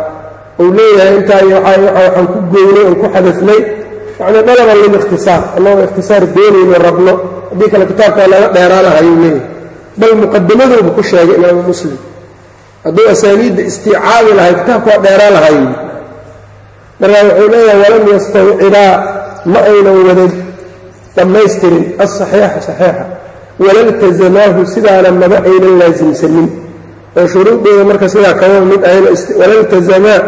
ou leeyahay intaa waxaan ku goynay oon ku xadafnay yacni dhalaban lilikhtisaar annagoo ikhtisaar doonayno rabno haddii kale kitaabkaa laga dheeraanahayuu leeyahay bal muqadimadooba ku sheegay imaamu muslim hadduu asaaniidda istiicaabi lahay kitaabka waa dheeraan lahay markaa wuxuu leeyahay walam yastawcibaa ma aynan wadan dhammaystirin alsaxiixa saxiixa. Walaltasamaahu sidaana maba aynan laasimsanin oo shuruudooda marka sidaa kama mid ahayno walaltazamaa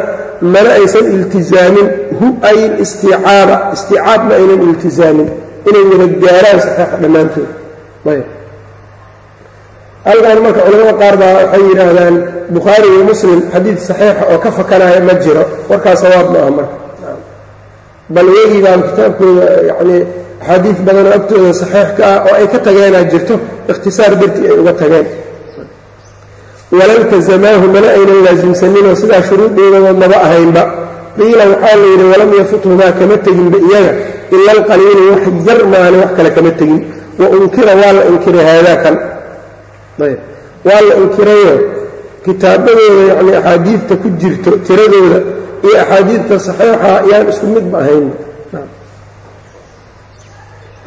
mana aysan iltizaamin. Hu ay listiicaaba istiicaab ma aynan iltizaamin. Inay wada gaaraan saxiixa dhammaantood. Ayb halkan marka culamada qaar baa waxay yidhaahdaan bukhaari iyo muslim xadiid saxiixa oo ka fakanaya ma jiro. Warkaas sawaab ma aha marka. Bal iyagii baan kitaabkooda yacnii axaadiid badanoo agtooda saxiix ka ah oo ay ka tageenaa jirto ikhtisaar dartii ay uga tageen. Walaltasamaahu mana aynan laasimsaninoo sidaa shuruudoodaba maba ahaynba. Qiila waxaa la yidhi walam yafuthumaa kama teginba iyaga ila alqaliilu wax yar maane wax kale kama tegin wa unkira waa la inkiray haadaa kan waa la inkirayo kitaabadooda yacni axaadiidta ku jirto tiradooda iyo axaadiidta saxiixa yaan isku midba ahayn.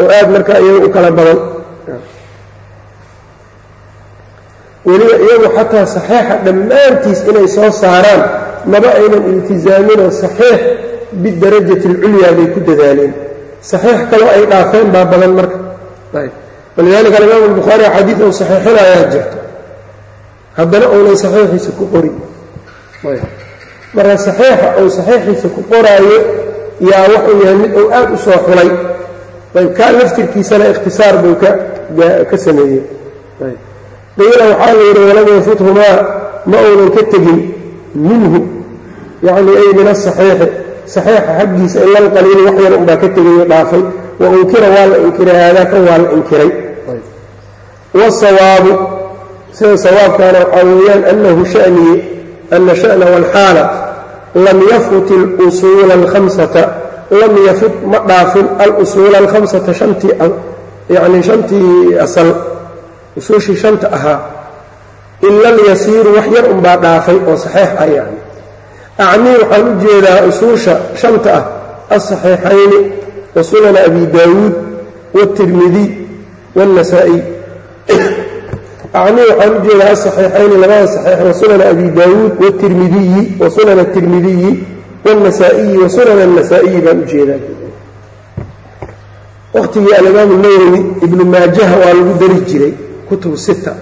Oo aad marka iyaga u kala badan. Weliba iyagu xataa saxiixa dhammaantiis inay soo saaraan maba aynan iltizaaminoo saxiix bidarajati alculyaa bay ku dadaaleen. Saxiix kaloo ay dhaafeen baa badan marka. Ayb walidalika alimaam albukhaari axaadiid ou saxiixinayaa jirto haddana ounan saxiixiisa ku qorin marka saxiixa ou saxiixiisa ku qoraayo yaa wuxuu yahay mid uu aad u soo xulay ayb kaa laftirkiisana ikhtisaar buu ka sameeyey qiila waxaa la yidhi walam yafuthumaa ma uunan ka tegin minhu yacni ay min asaxiixi saxiixa xaggiisa ila alqaliili wax yar unbaa ka tegayo dhaafay wa unkira waa la inkiray haadaa waa la inkiray wasawaabu sida sawaabkaana waxaa weeyaan annahu shaniye ana sha'na walxaala lam yafut alusuula alhamsata lam yafut ma dhaafin alusuula alhamsata shantii yacni shantii asal usuushii shanta ahaa ila alyasiiru wax yar unbaa dhaafay oo saxiix ah yani acnii waxaan u jeedaa usuusha shanta ah alsaxiixayni wa abi daawuud wاtirmidiy wاnnasaa'iy acnii waxaan u jeedaa asaxiixayni labada saxiix wa sunana abi daawuud watirmidiyi wa sunan atirmidiyi wanasaa-iyi wa sunan annasaa-iyi baan u jeedaa. Waqtigii alimaamu nawowi ibnu maajaha waa lagu dari jiray kutubu sita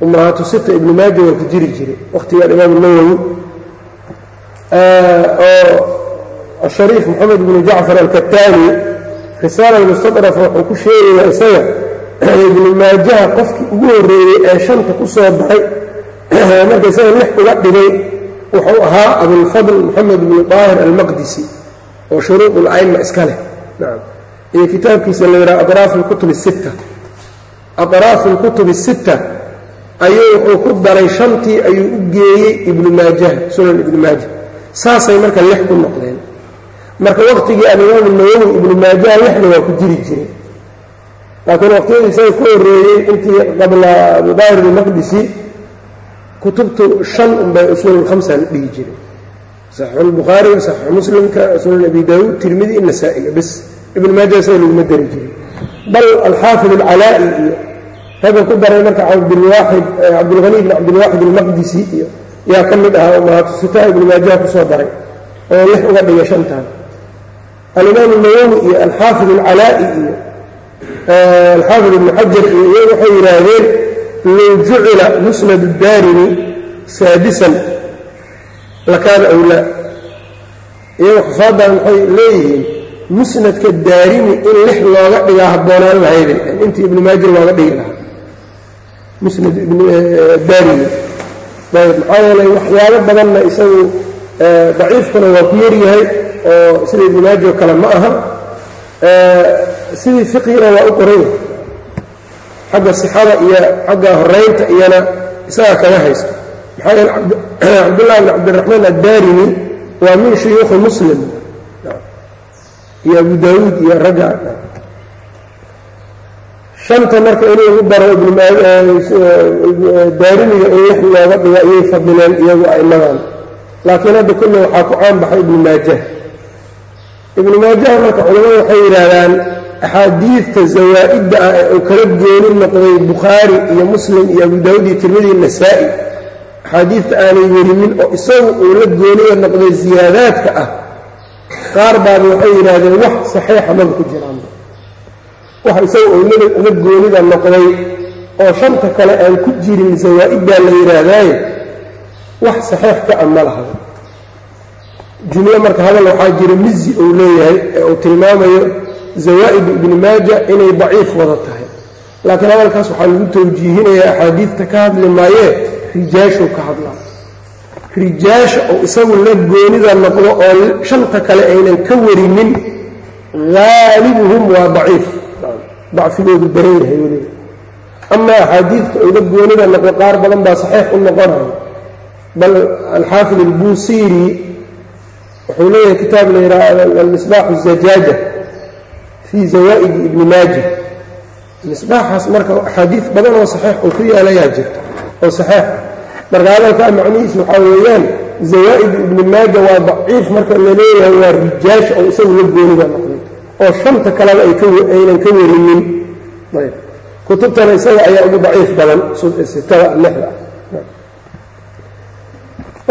umahaatu sita ibnu maaja waa ku jiri jiray waqtigii alimaamu nawowi oo ashariif moxamed bnu jacfar alkataani risaala mustadraf wuxuu ku sheegayaa isaga ibnu maajaha qofkii ugu horreeyey ee shanta ku soo baxay marka isaga lix uga dhigay wuxuu ahaa abulfadl moxamed bnu daahir almaqdisi oo shuruud ula'ima iska leh. Nacam iyo kitaabkiisa la yidhaha adraaf alkutub asitta adraaf alkutub asitta ayuu wuxuu ku daray shantii ayuu u geeyey ibnu maajaha sunan ibnu maaja. Saasay marka lix ku noqdeen. Marka waqtigii alimaamu nawowi ibnu maajaha lixna waa ku jiri jiray laakiin waqtiyadii isaga ku horreeyey intii qabla abudaahir almaqdisi kutubtu shan unbay usuul khamsa la dhihi jiray. Saxiixulbukhaariga saxiixu muslimka sunan abi daawuud tirmidi nasaa'iga bis ibn maaja isaga laguma dari jiray. Bal alxaafid alcalaa'i iyo ragga ku daray marka cabdilwaaxid cabdilhani ibn cabdilwaaxid almaqdisi iyo yaa ka mid ahaa umahaatusita ibnu maajaha ku soo daray oo lix uga dhiga shantaan alimaamu nawowi iyo alxaafid alcalaa'i iyo alxaafid ibnu xajar iyo iyagu waxay yidhaahdeen low jucila musnad daarimi saadisan lakaana awlaa iyago xufaaddan waxay leeyihiin musnadka daarimi in lix looga dhigaa habboonaan lahayday intii ibnu maaja looga dhigi lahaa musnad daarimi maxaa yeelay waxyaabo badanna isagu daciifkuna waa ku yaryahay oo sida ibnu maaja kale ma aha sidii fiqigana waa u qoran yahay xagga sixada iyo xagga horeynta iyana isagaa kaga haysto. Maxaa yeele (clears throat) cabdullahi bn cabdiraxmaan addaarimi waa min shuyuukhi muslim. Iyo abu daawuud iyo ragga shanta marka inuu ugu daro daarimiga in lix looga dhigo ayay fadileen iyagu a'immadan. Laakiin hadda kulle waxaa ku caan baxay ibnu maajah ibnu maajaha marka culamadu waxay yidhaahdaan axaadiidta zawaa'idda ah ee uu kala gooni noqday bukhaari iyo muslim iyo abu daawuud iyo tirmidi nasaa'i axaadiidta aanay werinin oo isagu uu la gooniga noqday siyaadaadka ah qaar baaba waxay yidhaahdeen wax saxiixa maba ku jiraan. Wax isaga uu la goonida noqday oo shanta kale aan ku jirin zawaa'iddaa la yidhaahdaaye wax saxiix ka a ma laha. Jumlo marka hadal waxaa jira mizi uu leeyahay ee uu tilmaamayo zawaa'idu ibni maaja inay daciif wada tahay. Laakiin hadalkaas waxaa lagu tawjiihinayaa axaadiidta ka hadli maayee rijaashuu ka hadlaa rijaasha oo isagu la goonida noqdo oo shanta kale aynan ka warinin haalibuhum waa daciif. Dacfigoodu daran yahay weliba amaa axaadiidta oo la goonida noqdo qaar badan baa saxiix u noqonayo bal alxaafid albuusiiri wuxuu leeyahay kitaab la yidhaha almisbaaxu zajaaja fii zawaa'idi ibni maaja misbaaxaas marka axaadiid badan oo saxiix uu ku yaalayaa jirta oo saxiix marka hadalkaa macnihiisu waxaa weeyaan zawaa'idu ibni maaja waa daciif marka la leeyahay waa rijaasha oo isagu la goonida noqday oo shanta kaleba aynan ka warinin kutubtana isaga ayaa ugu daciif badan sitada lixda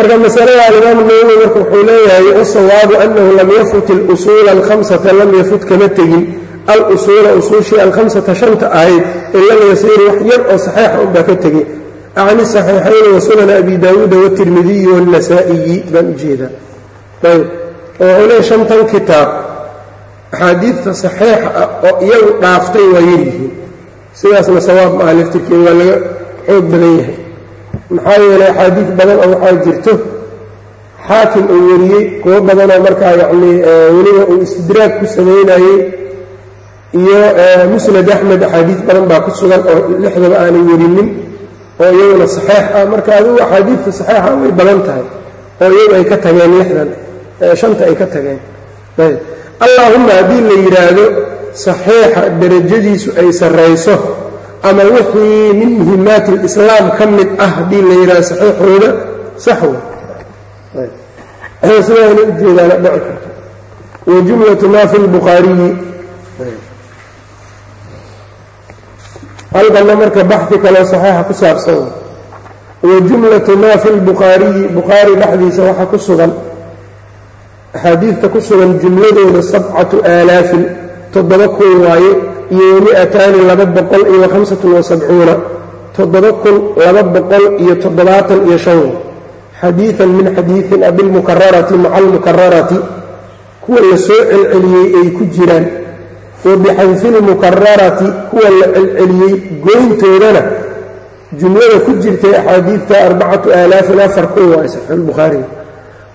marka masalada alimaamu nawowi marka wuxuu leeyahay wasawaabu anahu lam yafut ilusuula alhamsata lam yafut kama tegin. Alusuula usuushii alhamsata shanta ahayd ila lyasiiru wax yar oo saxiixa unbaa ka tegey. Acni saxiixayni wa sunana abi daawuuda watirmidiyi waannasaa'iyi baan u jeedaa ayb. Oo wuxuu leeyahy shantan kitaab axaadiidta saxiixa ah oo iyagu dhaaftay waa yaryihiin sidaasna sawaab ma aha laftirkeeda waa laga xoog badan yahay maxaa yeelay axaadiid badan oo waxaa jirto xaakim uu wariyey kuwo badanoo markaa yacnii weliba uu istidraag ku samaynayey iyo musnad axmed axaadiid badan baa ku sugan oo lixdaba aanay werinin oo iyaguna saxiix ah. Marka adigu axaadiidta saxiixa way badan tahay oo iyagu ay ka tageen lixdan shanta ay ka tageen. Ayb. Allaahumma haddii la yidhaahdo saxiixa derajadiisu ay sarrayso ama wixii min muhimaati alislaam ka mid ah haddii la yidhahdo saxiixooda saxwa sidaana ujeedaana dhici karto. Wa jumlatu maa fi lbukhaariyi halkanna marka baxi kaleo saxiixa ku saabsan. Wa jumlatu maa fi lbukhaariyi bukhaari dhexdiisa waxa ku sugan axaadiidta ku sugan jumladooda sabcatu aalaafin toddoba kun waaye iyo miataani laba boqol iyo hamsatun wa toddoba kun laba boqol iyo toddobaatan iyo shan. Xadiidan min xadiidin abilmukararati maca almukararati kuwa la soo celceliyey ay ku jiraan. Wa bixadfilmukararati kuwa la celceliyey goyntoodana jumlada ku jirtay axaadiidta arbacatu aalaafin afar kun waa saxiixulbukhaariga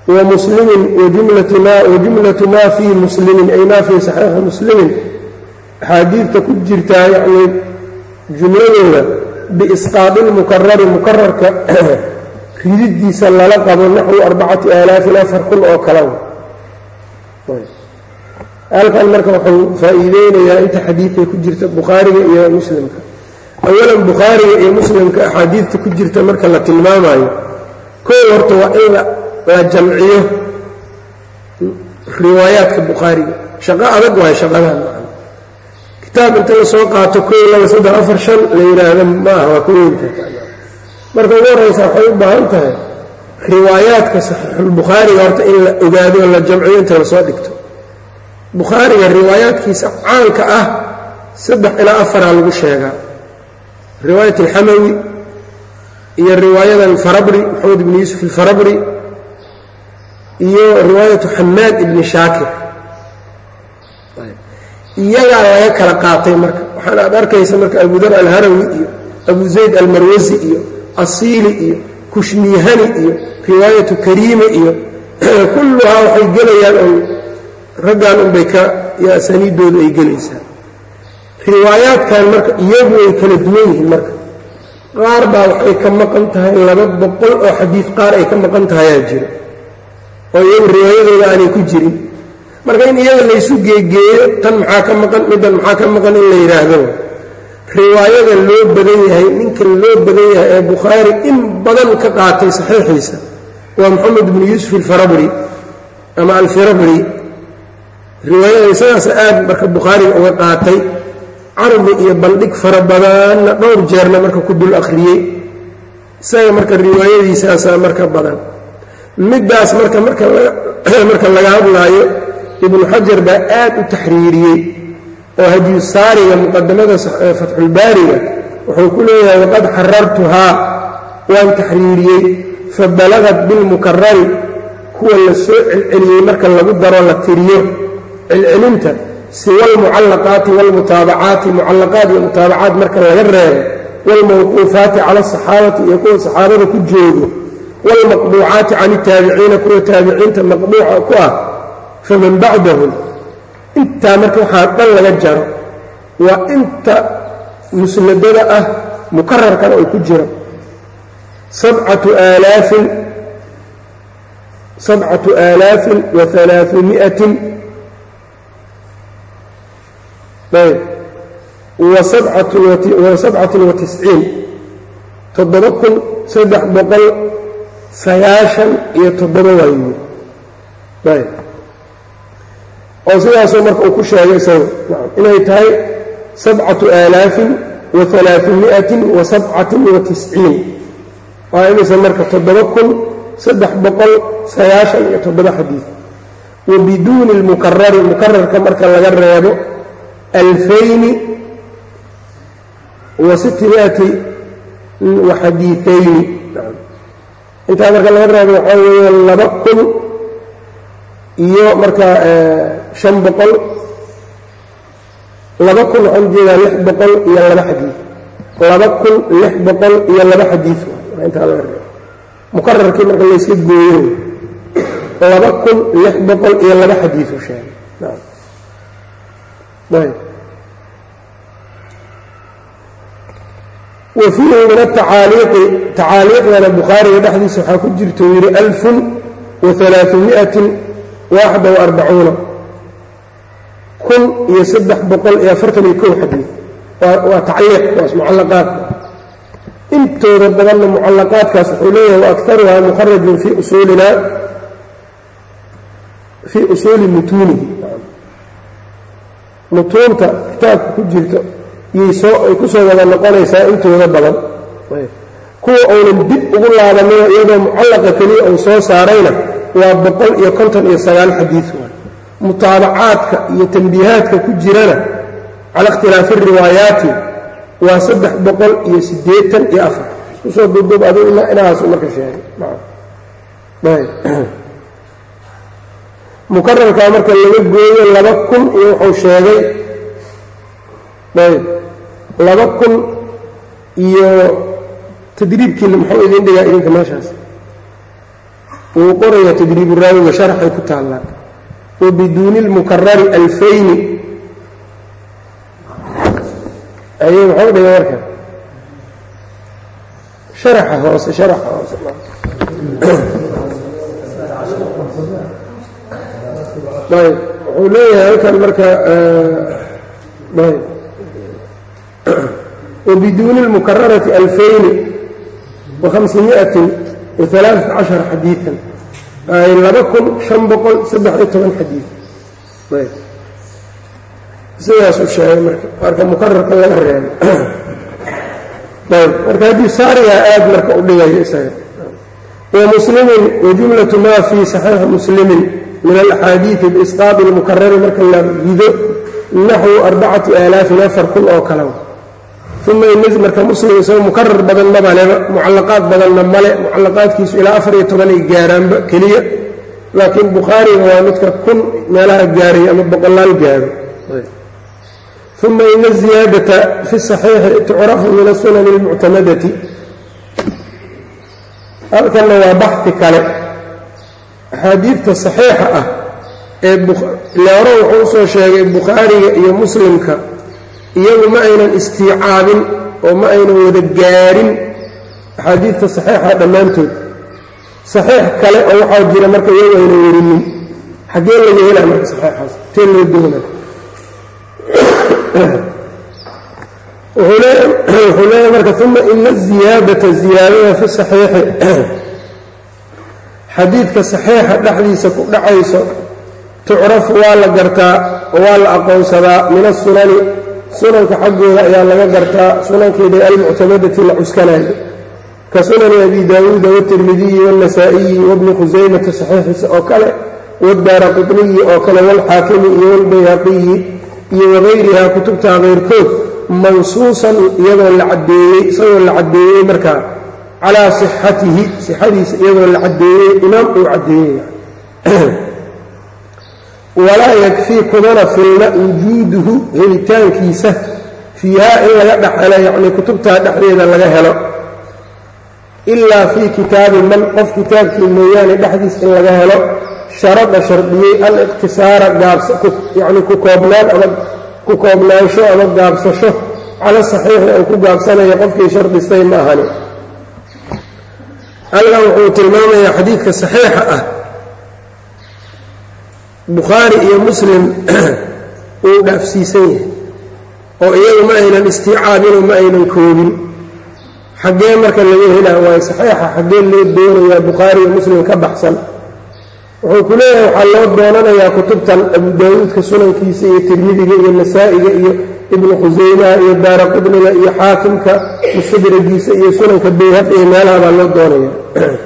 wa muslimin wajumlatu maa fii muslimin ay maa fii saxiixi muslimin axaadiidta ku jirtaa yacnii jumladooda biisqaadi lmukarari mukararka (clears throat) rididiisa lala qabo naxwu arbacati aalaafin afar kun oo kalawa halkan marka wuxuu faa'iideynayaa inta xadiidkay ku jirta bukhaariga iyo muslimka. Awalan bukhaariga iyo muslimka axaadiidta ku jirta marka la tilmaamayo koo horta waa in la jamciyo riwaayaadka bukhaariga. Shaqo adag waay shaqadan kitaab inta la soo qaato la yidhaahdo ma aha waa ka weynta marka ugu horreysa waxay u baahan tahay riwaayaadka saxiixulbukhaariga horta in la ogaado o la jamciyo inta la soo dhigto. Bukhaariga riwaayaadkiisa caanka ah saddex ilaa afaraa lagu sheegaa. Riwaayat alxamawi iyo riwaayadan farabri maxamed ibni yuusuf alfarabri iyo riwaayatu xamaad ibni shaakir iyagaa laga kala qaatay marka. Waxaan aad arkaysa marka abudar alharawi iyo abu zayd almarwasi iyo asiili iyo kushmihani iyo riwaayatu kariima iyo (clears throat) kulluhaa waxay gelayaan un raggan unbay ka iyo asaniidoodu ay gelaysaa. Riwaayaadkan marka iyagu ay kala duwan yihiin marka. Qaar baa waxay ka maqan tahay laba boqol oo xadiid qaar ay ka maqan tahayaa jira. Oo iyagu riwaayadooda aanay ku jirin marka in iyaga laysu geegeeyo tan maxaa ka maqan? Middan maxaa ka maqan in la yidhaahdo? Riwaayada loo badan yahay ninkan loo badan yahay ee bukhaari in badan ka qaatay saxiixiisa waa moxamed bnu yuusuf alfarabri ama alfirabri. Riwaayada isagaas aad marka bukhaariga uga qaatay cardi iyo bandhig fara badanna dhowr jeerna marka ku dul akhriyey. Isaga marka riwaayadiisaasaa marka badan. Middaas marka marka laga (clears throat) hadlaayo ibnu xajar baa aad u taxriiriyey oo hadiyu saariga muqadamada fatxulbaariga wuxuu ku leeyahay waqad xarartuhaa waan taxriiriyey fa balagad bilmukarari kuwa la soo celceliyey marka lagu daro la tiriyo celcelinta siwa almucallaqaati waalmutaabacaati mucallaqaat iyo mutaabacaat marka laga reebo waalmawquufaati cala asaxaabati iyo kuwa saxaabada ku joogo waalmaqduucaati can itaabiciina kuwa taabiciinta maqduuca ku ah faman bacdahum intaa marka waxaa dhan laga jaro waa inta musnadada ah mukararkana ay ku jiro. Sabcatu aalaafin sabcatu aalaafin wa alaaثumiatin ayb. Wa sabcatin wa tisciin. Toddoba kun saddex boqol sagaashan iyo toddoba waayi ayb oo sidaasoo marka uu ku sheegay isaga inay tahay sabcatu aalaafin wa alaaثumiatin wa sabcatin wa tisciin. Waa imisa marka toddoba kun saddex boqol sagaashan iyo toddoba xadiid wa biduuni اlmukarari mukararka marka laga reebo alfayni wa sitimiati wa xadiiayni intaa marka laga reebo waxaa weeye laba kun iyo marka shan boqol laba kun waxaan u jeedaa lix boqol iyo laba xadiid laba kun lix boqol iyo laba xadiid intaa laga mukararkii marka layska gooyo laba kun lix boqol iyo laba xadiiu sheegay. Wa min atacaaliiqi tacaaliiqdana bukhaariga dhexdiisa waxaa ku jirta uu yidhi alfun wa alaaثumiatin waaxda wa arbacuuna. Kun iyo saddex boqol iyo afartan iyo kow xadiid waa tacliiq waas mucallaqaadka intooda badanna mucallaqaadkaas wuxuu leeyahay waakaruhaa mukharajun fii usuulina fii usuuli mutuunihi mutuunta kitaabka ku jirta ay ku soo wada noqonaysaa intooda badan. Kuwa uunan dib ugu laabanino iyadoo mucallaqa keliya uu soo saarayna waa boqol iyo konton iyo sagaal xadiid waay mutaabacaadka iyo tambiihaadka ku jirana cala ikhtilaafi riwaayaati waa saddex boqol iyo siddeetan iyo afar. Iskusoo duuduub adigu inahaasu marka sheegay. (clears throat) Mukararkaa marka laga gooyo laba kun iyo wuxuu sheegay. Ayb. Laba kun iyo tadriibkiina muxuu idin dhigaa idinka meeshaas wuu qoraya tadriiburaawiga sharxay ku taallaa wa biduuni lmukarari alfayni. Ay muxuu dhiga warka. Haraxa hoose haraxa hoose. Ayb wuxuu leeyahay halkan marka ayb wabiduuni lmukararati alfayni wahamsimiatin وخمسمائة وثلاثة عشر حديثا أي لبكن شن بقل سبح طبعا حديث طيب sidaasuu sheegay marka marka mukararka laga reebo ayb marka haddii saarigaa aad marka u dhigayo isaga wamuslimin wajumlatu ma fii saxiixi muslimin min alaxaadiidi biisqaadi lmukarari marka la rido naxwu arbacati aalaafin afar kun oo kale uma marka muslim isagoo mukarar badan mabaleba mucallaqaad badanna male mucallaqaadkiisu ilaa afar iyo tobanay gaaraanba keliya. Laakiin bukhaariga waa midka kun meelaha gaaray ama boqolaal gaaro. Uma ina ziyaadata fi saxiixi tucrafu min asunani اlmuctamadati halkanna waa baxi kale. Axaadiidta saxiixa ah ee leoro wuxuu u soo sheegay bukhaariga iyo muslimka iyagu ma aynan istiicaabin oo ma aynan wada gaarin axaadiidta saxiixa dhammaantood. Saxiix kale oo waxaa jira marka iyagu aynan werinin. Xaggee laga helaa marka saxiixaas? Tee loo doona (clears throat) wuxuu leeyahay marka uma ina ziyaadata ziyaadada fi saxiixi. (clears throat) Xadiidka saxiixa dhexdiisa ku dhacayso tucrafu waa la gartaa oo waa la aqoonsadaa min asunani sunanka xaggooda ayaa laga gartaa sunankeeda almuctamadati la cuskanayo. Ka sunani abi daawuuda watirmidiyi waاlnasaa'iyi wabni khusaymata saxiixiisa oo kale wadaara qutniyi oo kale waalxaakimi iyo walbayhaqiyi iyo wagayrihaa kutubtaa keyrkood mansuusan iyadoo la caddeeyey isagoo la caddeeyey markaa calaa sixatihi sixadiisa iyadoo la caddeeyey imaam uu caddeeyey (clears throat) walaa yakfii kumana filna wujuuduhu helitaankiisa fiihaa in laga dhex helo yacnii kutubtaa dhexdeeda laga helo. Ilaa fii kitaabi man qof kitaabkii mooyaane dhexdiis in laga helo. Sharada shardiyey aliqtisaara gaabsyacni ku koobnaan ama ku koobnaansho ama gaabsasho cala saxiixi ou ku gaabsanayo qofkii shardistay ma ahani. Allah wuxuu tilmaamayaa xadiidka saxiixa ah bukhaari iyo muslim (clears throat) uu dhaafsiisan yahay oo iyagu ma aynan istiicaabinoo ma aynan koobin. Xaggee marka laga helaa waayo saxiixa xaggee loo doonayaa bukhaari iyo muslim ka baxsan. Wuxuu ku leeyahay waxaa loo doonanayaa kutubtan abu daawuudka sunankiisa iyo tirmidiga iyo nasaa'iga iyo ibnu khusaymaha iyo daara qudniga iyo xaakimka mustadragiisa iyo sunanka bayhaq iyo meelaha baa loo doonaya. iyadoo (clears throat)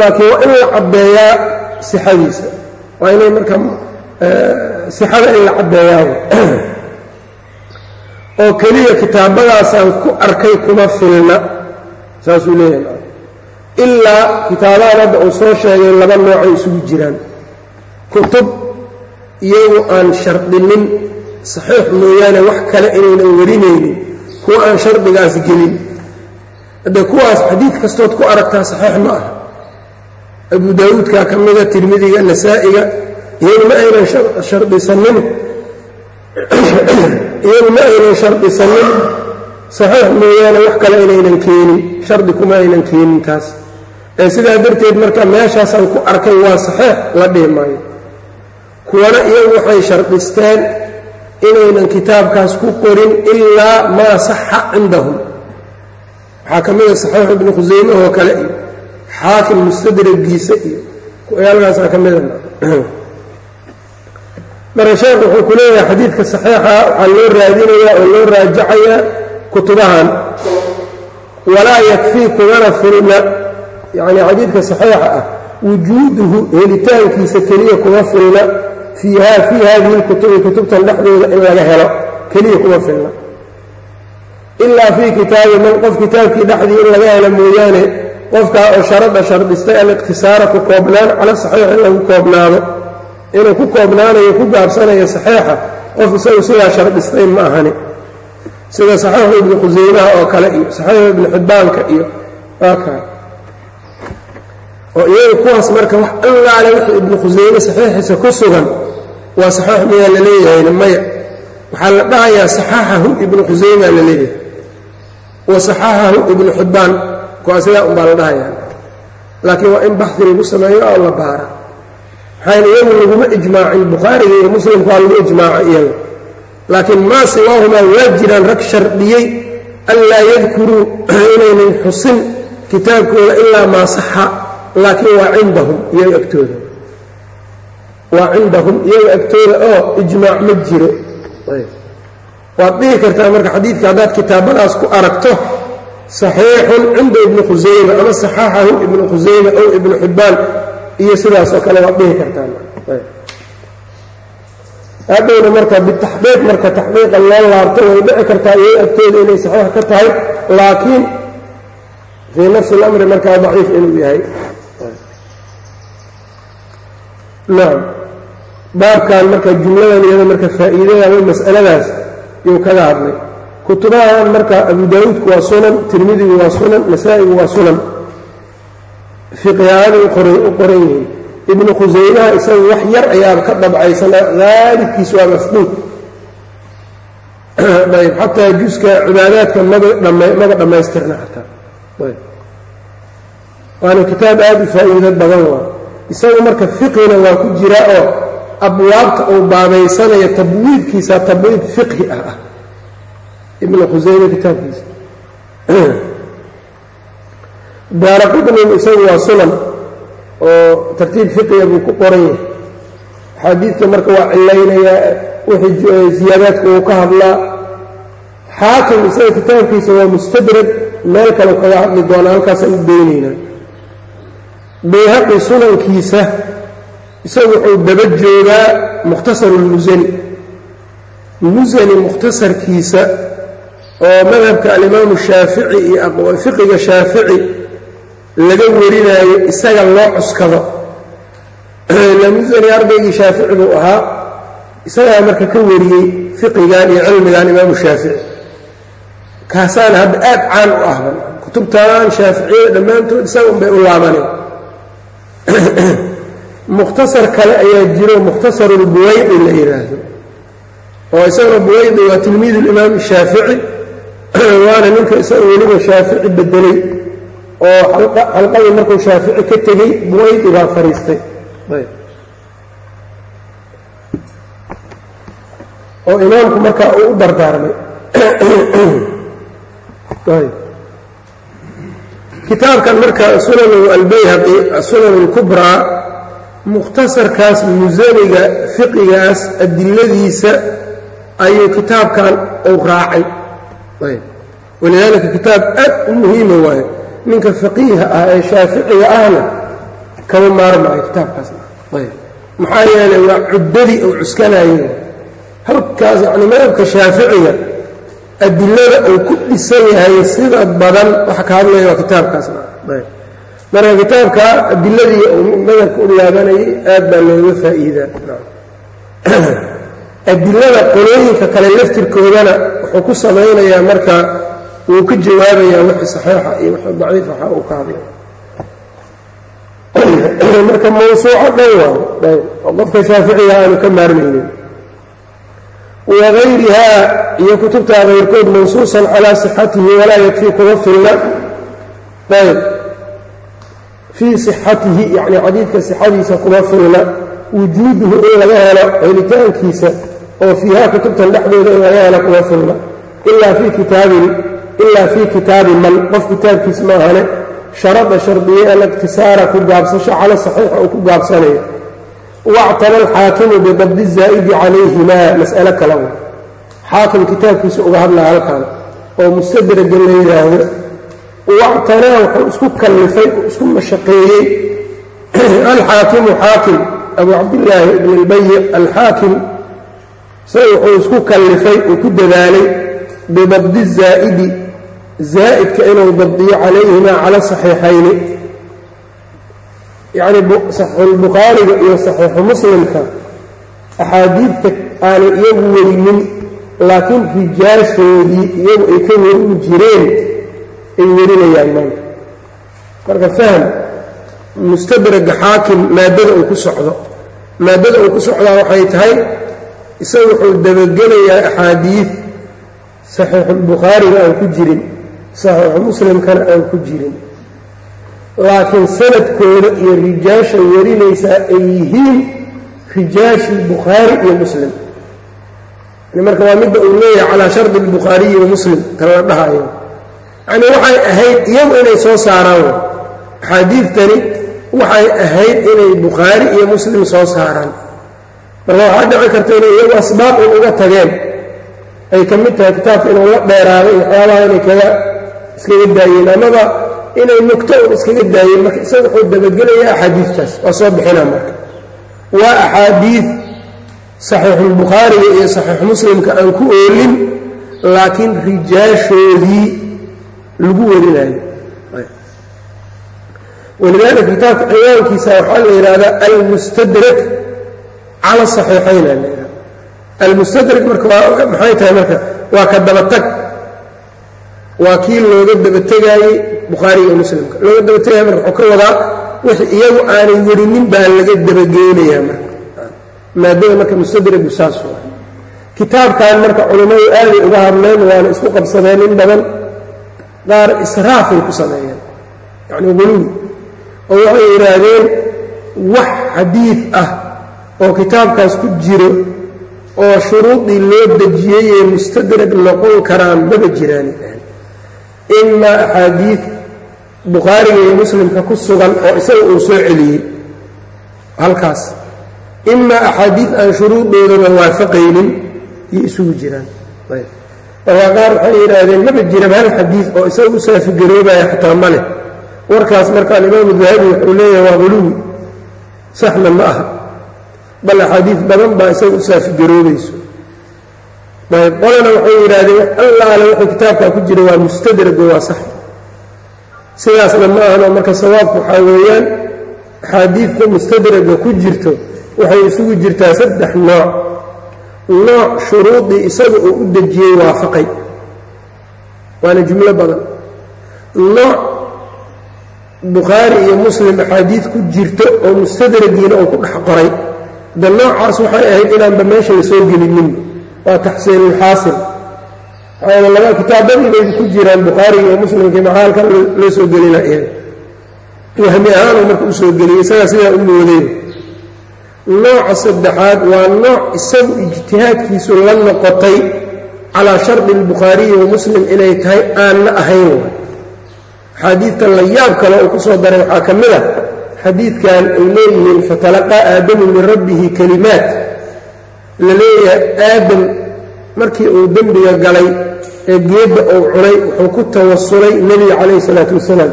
laakiin waa in la caddeeyaa sixadiisa. Waa inay marka sixada in la caddeeyaaba (clears throat) oo keliya kitaabadaasaan ku arkay kuma filna saasuu leeyahay. Ilaa kitaabahan hadda uu soo sheegay laba noocay isugu jiraan. Kutub iyagu aan shardinin saxiix mooyaane wax kale inaynan warinaynin kuwa aan shardigaas gelin hadde kuwaas xadiid kastood ku aragtaa saxiix ma aha. Abu daawuudkaa ka mida tirmidiga nasaa'iga iyagu ma aynan shardisanin iyagu ma aynan shardisanin saxiix mooyaane wax kale inaynan keenin shardi kuma aynan keenin taas. Ee sidaa darteed marka meeshaasaan ku arkay waa saxiix la dhihi maayo. Kuwana iyagu waxay shardisteen inaynan kitaabkaas ku qorin ilaa maa saxa cindahum waxaa ka mida saxiix ibnu khusayme oo kale iyo xaakim mustadragiisa iyo yaalkaasaa ka mida marka sheekh wuxuu ku leeyahay xadiidka saxiixa waxaa loo raadinayaa oo loo raajacayaa kutubahan. Walaa yakfii kumana filna yacni xadiidka saxiixa ah wujuuduhu helitaankiisa keliya kuma filna fiiha fii hadihi lkutubi kutubtan dhexdooda in laga helo keliya kuma filna ilaa fii kitaabi man qof kitaabkii dhexdii in laga helo mooyaane qofkaa oo sharada shardistay aliqtisaara ku koobnaan cala saxiix in lagu koobnaado. Inuu ku koobnaanayo ku gaabsanayo saxiixa qof isagu sidaa shardistay ma ahani. Sida saxiixu ibnu khusaymaha oo kale iyo saxiixu ibnu xibbaanka iyo aka oo iyaga kuwaas marka wax allaale wixii ibnu khusayme saxiixiisa ku sugan waa saxiix miyaa la leeyahayna maya. Waxaa la dhahayaa saxaxahu ibnu khusayma la leeyahay wa saxaxahu ibnu xibbaan kuwaa sidaa unbaa la dhahayaa. Laakiin waa in baxdi lagu sameeyo oo la baara. Maxaa iyagu laguma ijmaacin bukhaariga iyo muslimka waa lagu ijmaaca iyaga. Laakiin maa siwaahumaa waa jiraan rag shardiyey anlaa yadkuruu inaynan xusin kitaabkooda ilaa maa saxa. Laakiin waa cindahum iyaga agtooda. Waa cindahum iyaga agtooda oo ijmaac ma jiro waad dhihi kartaa marka xadiidka haddaad kitaabadaas ku aragto saxiixun cinda ibni khusayma ama saxaxahu ibnu khusayma ow ibnu xibbaan iyo sidaas oo kale waad dhihi kartaa. Hadhowna marka bitaxqiiq marka taxqiiqa loo laabto way dhici kartaa iyaga agtooda inay saxiix ka tahay laakiin fii nafsi اlamri markaa daciif inuu yahay. Nacam baabkan marka jumladan iyada marka faa'iidada mas'aladaas yuu kaga hadlay kutubahan marka abu daawuudku waa sunan tirmidigu waa sunan nasaa'igu waa sunan. Fiqyaanay u qoran yihiin ibnu khusaymaha isagu wax yar ayaaba ka dabcaysana haalibkiis waa mafquud (clears throat) ayb xataa juska cibaadaadka maba dhammaystirna xataa. Waana kitaab aada u faa'iido badan waa. Isagu marka fiqhina waa ku jira oo abwaabta uu baabaysanayo tabwiidkiisa tabwiid fiqhi ah ah. Ibnu khusayme kitaabkiisa. Daara qudnin isagu waa sunan oo tartiib fiqiga buu ku qoran yahay axaadiidta marka waa cilaynayaa wixii ziyaadaadka uu ka hadlaa. Xaakim isaga kitaabkiisa waa mustadrad meel kale kaga hadli doonaa halkaasaan u daynaynaa bayhaqi sunankiisa isagu wuxuu daba joogaa mukhtasaru lmusani musani mukhtasarkiisa oo madhabka alimaamu shaafici iyo fiqiga shaafici laga warinaayo isaga loo cuskado. (clears throat) Lamusani ardaygii shaafici buu ahaa isagaa marka ka wariyey fiqigan iyo cilmigan imaamu shaafici. Kaasaana hadda aad caan u ahba kutubtan shaaficiyada dhammaantood isaga un bay u laabaneen (clears throat) mukhtasar kale ayaa jiro mukhtasarulbuwaydi la yidhaahdo oo isagana buwaydi waa tilmiid limaam shaafici waana ninka isaga weliba shaafici bedelay oo xalqadii markuu shaafici ka tegey buwaydi baa fariistay. Oo imaamku markaa uu u dardaarmay. Kitaabkan marka sunan albayhaqi sunan اlkubraa mukhtasarkaas musaniga fiqigaas adiladiisa ayuu kitaabkan uu raacay. Walidaalika kitaab aad u muhiima waayo ninka faqiiha ah ee shaaficiga ahna kama maarmaayo kitaabkaas maxaa yeelay waa cuddadii uu cuskanayo halkaas yacni madhabka shaaficiga adilada uu ku dhisan yahay sida badan waxa ka hadlaya waa kitaabkaas marka kitaabka adiladii madhabka u laabanayay aad baa looga faa'iidaa. (clears throat) Adilada qolooyinka kale laftirkoodana wuxuu ku samaynayaa marka wuu ka jawaabayaa wixii saxiixa iyo wixii daciif waxa uu ka hadlay. (clears throat) Marka mawsuuco dhan waa oo qofka shaaficiga aanu ka maarmaynin. Wagayrihaa iyo kutubtaa kayrkood mansuusan calaa sixatihi walaa yakfii kuma filna ayb fii sixatihi yacni xadiidka sixadiisa kuma filna wujuuduhu in laga helo helitaankiisa oo fiiha kutubtan dhexdooda in laga helo kuma filna ilaa fii kitaabin ilaa fii kitaabi man qof kitaabkiis maahane sharada shardiye aliktisaara ku gaabsasho cala saxiixa uu ku gaabsanayo wactana alxaakimu bidabdi zaa'idi calayhimaa mas'alo kale. W xaakim kitaabkiisa uga hadlaya halkan oo mustadraga la yidhaahdo wactanaa wuxuu isku kallifay isku mashaqeeyey. Alxaakimu xaakim abu cabdillaahi ibn اlbayic alxaakim isaga wuxuu isku kallifay uu ku dadaalay bidabdi zaa'idi zaa'idka inuu dabdiyo calayhimaa cala saxiixayni. Yacni saxiixulbukhaariga iyo saxiixu muslimka axaadiidta aanay iyagu werinin laakiin rijaashoodii iyagu ay ka werin jireen ay werinayaan maanta marka fahm mustadraga xaakim maaddada uu ku socdo. Maaddada uu ku socdaa waxay tahay isaga wuxuu dabagelayaa axaadiid saxiixulbukhaariga aan ku jirin saxiixu muslimkana aan ku jirin. Laakiin sanadkooda iyo rijaasha warinaysaa ay yihiin rijaashii bukhaari iyo muslim. Marka waa midda uu leeyahay calaa shardi albukhaariyi wa muslim tan la dhahayo yacnii waxay ahayd iyagu inay soo saaraan. Axaadiidtani waxay ahayd inay bukhaari iyo muslim soo saaraan. Marka waxaa dhici karta inay iyagu asbaab in uga tageen. Ay ka mid tahay kitaabka inuu la dheeraaday waxyaabaha inay kaga iskaga daayeen. Amaba inay nugto un iskaga daayeen marka isaga wuxuu dabagelayaa axaadiidtaas waa soo bixinaa marka. Waa axaadiid saxiixulbukhaariga iyo saxiix muslimka aan ku oolin laakiin rijaashoodii lagu warinayo walidaalika kitaabka ciwaankiisa waxaa la yidhahdaa almustadrak cala saxiixayn a la almustadrak marka maxay tahay marka? Waa ka dabatag. Waa kii looga dabategaayey bukhaariga iyo muslimka. Looga dabategaya marka wuxuu ka wadaa wix iyagu aanay werinin baa laga dabageynayaa marka. Maadada marka mustadragu saas kitaabkan marka culimmadu aaday uga hadleen waana isku qabsadeen in badan qaar israafay ku sameeyeen. Yacni guluwi oo waxay yidhaahdeen wax xadiid ah oo kitaabkaas ku jiro oo shuruudii loo dejiyey ee mustadrag noqon karaan maba jiraan imaa axaadiid bukhaariga iyo muslimka ku sugan oo isaga uu soo celiyey. Halkaas imaa axaadiid aan shuruudoodaba waafaqaynin iyo isugu jiraan markaa qaar waxay yidhaahdeen maba jiraba hal xadiid oo isaga u saafigaroobaya xataa ma leh. Warkaas marka alimaamu dahabi wuxuu leeyahay waa huluwi saxna ma aha. Bal axaadiid badan baa isaga u saafigaroobayso ayb qolana waxay yidhaahdeen allaale wuxuu kitaabkaa ku jira waa mustadrago waa sax. Sidaasna ma ahano marka sawaabku waxaa weeyaan axaadiidta mustadraga ku jirto waxay isugu jirtaa saddex nooc nooc shuruudii isaga uu u dejiyey waafaqay. Waana jumlo badan. Nooc bukhaari iyo muslim axaadiid ku jirto oo mustadragiina uu ku dhex qoray. De noocaas waxay ahayd inaanba meesha la soo gelininba waa taxsiinulxaasil maxaa laba kitaabadii bay ku jiraan bukhaariga iyo muslimkii maxaalka loo soo gelina iyaga wahmi ahaanuu marka u soo geliyey isagaa sidaa u mooday nooca saddexaad waa nooc isagu ijtihaadkiisu la noqotay calaa shardi albukhaariyi wa muslim inay tahay aanna ahayn. Way axaadiidtan la yaab kale uu ku soo daray waxaa ka mid a xadiidkan ay leeyihiin fatalaqaa aadamu min rabbihi kalimaat. La leeyahay aadam markii uu dembiga galay ee geedda uu cunay wuxuu ku tawasulay nebiga calayhi isalaatu wasalaam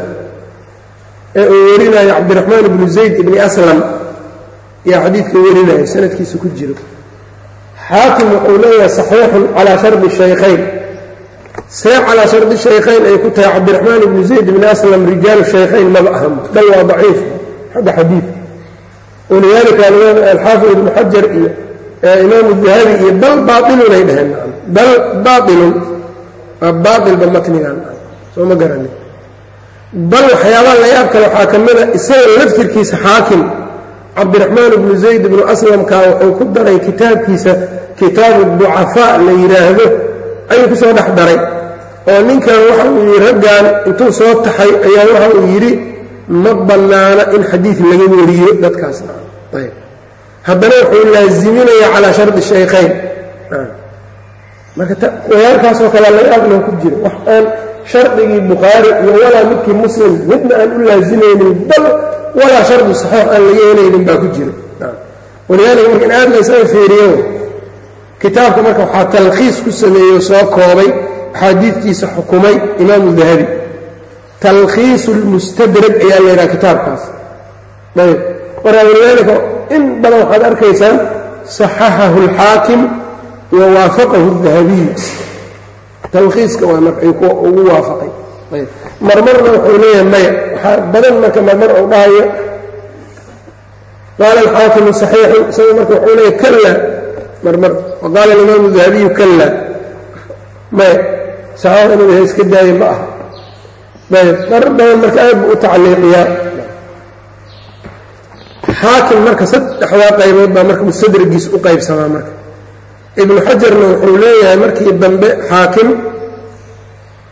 ee uu werinayo cabdiraxmaan ibnu zayd ibni aslam yaa xadiidka werinayo sanadkiisa ku jiro. Xaakim wuxuu leeyahay saxiixun calaa shardi shaykhayn see calaa shardi shaykhayn ay ku tahay cabdiraxmaan ibnu zayd ibni aslam rijaalu shaykhayn maba ahan bal waa daciif xagga xadiid. Walidaalika alxaafid ibnu xajar iyo imaamu dahabi iyo bal baailunay dheheen bal baailun baailba matnigan soo ma garani. Bal waxyaabaha la yaab kale waxaa ka mida isaga laftirkiisa xaakim cabdiraxmaan ibnu zayd ibnu aslamka wuxuu ku daray kitaabkiisa kitaabu ducafaa la yidhaahdo ayuu ku soo dhex daray. Oo ninkan waxa uu yidhi raggan intuu soo taxay ayaa waxa uu yidhi ma bannaana in xadiid laga wariyo dadkaasna ayb. Haddana wuxuu laaziminayaa calaa shardi shaykhayn marka wayaalkaasoo kale layaabna ku jiro. Wax aan shardigii bukhaari iyo walaa midkii muslim midna aan u laazimaynin bal walaa shardi saxoox aan laga helaynin baa ku jira. Walidaalika marka in aad la isaga fiiriyo kitaabka marka waxaa talkhiis ku sameeyey oo soo koobay axaadiidkiisa xukumay imaamu dahabi. Talkhiisu lmustadraj ayaa la yidhaha kitaabkaas. Ayb. Marka walidaalika in badan waxaad arkaysaan saxaxahu alxaakim wa waafaqahu dahabiy talkhiiska waa marka ugu waafaqay. Ayb marmarna wuxuu leeyahay maya. Waxaa badan marka marmar uu dhahayo. Qaala alxaakimu saxiixu isaga marka wuxuu leeyahay kalla marmar. Waqaala alimaamu dahabiyu kalla. Maya saxaaba inuu yahay iska daaye ma aha. Ayb marar badan marka aad buu u tacliiqiyaa. Xaakim marka saddexdaa qaybood baa marka mustadragiis u qaybsamaa marka. Ibnu xajarna wuxuu leeyahay markii dambe xaakim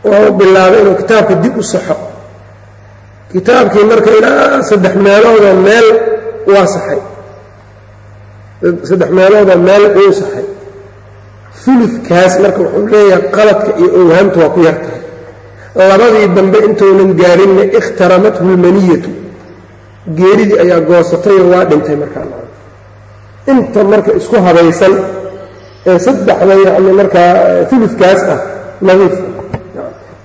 wuxuu bilaabay inuu kitaabka dib u saxo. Kitaabkii marka ilaa saddex meeloodoo meel waa saxay. Saddex meeloodoo meel uu saxay. Uludkaas marka wuxuu leeyahay qaladka iyo owhaamta waa ku yartahay labadii dambe intuunan gaarinna ikhtaramathu lmaniyatu geeridii ayaa goosatayoo waa dhintay markaa. Inta marka isku habaysan ee saddexda yacni markaa uludkaas ah nadiif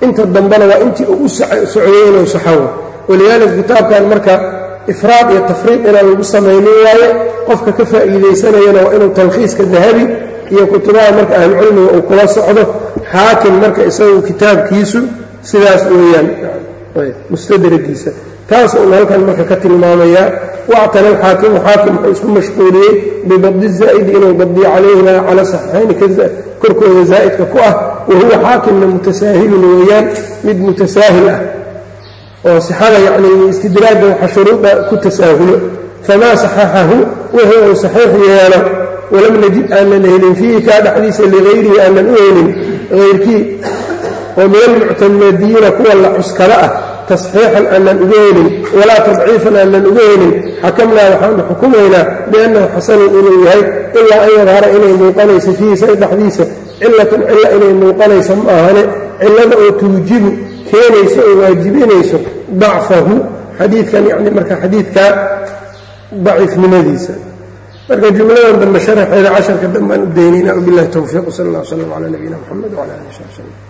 inta dambena waa intii uu u socday inuu saxawo walidaalika kitaabkan marka ifraad iyo tafriid inaan lagu samaynin waaye qofka ka faa'iidaysanayana waa inuu talkhiiska dahabi iyo kutubaha marka ahlucilmiga uu kula socdo. Xaakim marka isagu kitaabkiisu sidaas weeyaan. Mustadragiisa taas halkan marka ka tilmaamayaa wactana alxaakimu xaakim wuxuu isku mashquuliyey bibadi zaa'idi inuu badiyo calayhima cala saxiixayni korkooda zaa'idka ku ah wahuwa xaakimna mutasaahilun weeyaan mid mutasaahil ah oo sixada yacnii istidraagga waxa shuruuda ku tasaahulo. Famaa saxaxahu wixii uu saxiix yeelo walam najid aanan helin fiihi kaa dhexdiisa ligayrihi aanan u helin hayrkii oo min almuctamadiyiina kuwa la cuskada ah tasxiixan aanan uga helin walaa tadciifan aanan uga helin xakamnaa waxaanu xukumaynaa biannahu xasanun inuu yahay ilaa an yadhara inay muuqanayso fiihi dhexdiisa cilatun cilla inay muuqanayso ma ahane cillada oo tuujibu keenayso oo waajibinayso dacfahu xadiidkan yani marka xadiidkaa daciifnimadiisa. Marka jumladan dambe sharaxeeda casharka dambaan u daynayna wabilahi towfiiq sal allah w slam cala nabiyina mxamed wcala alih sabi slm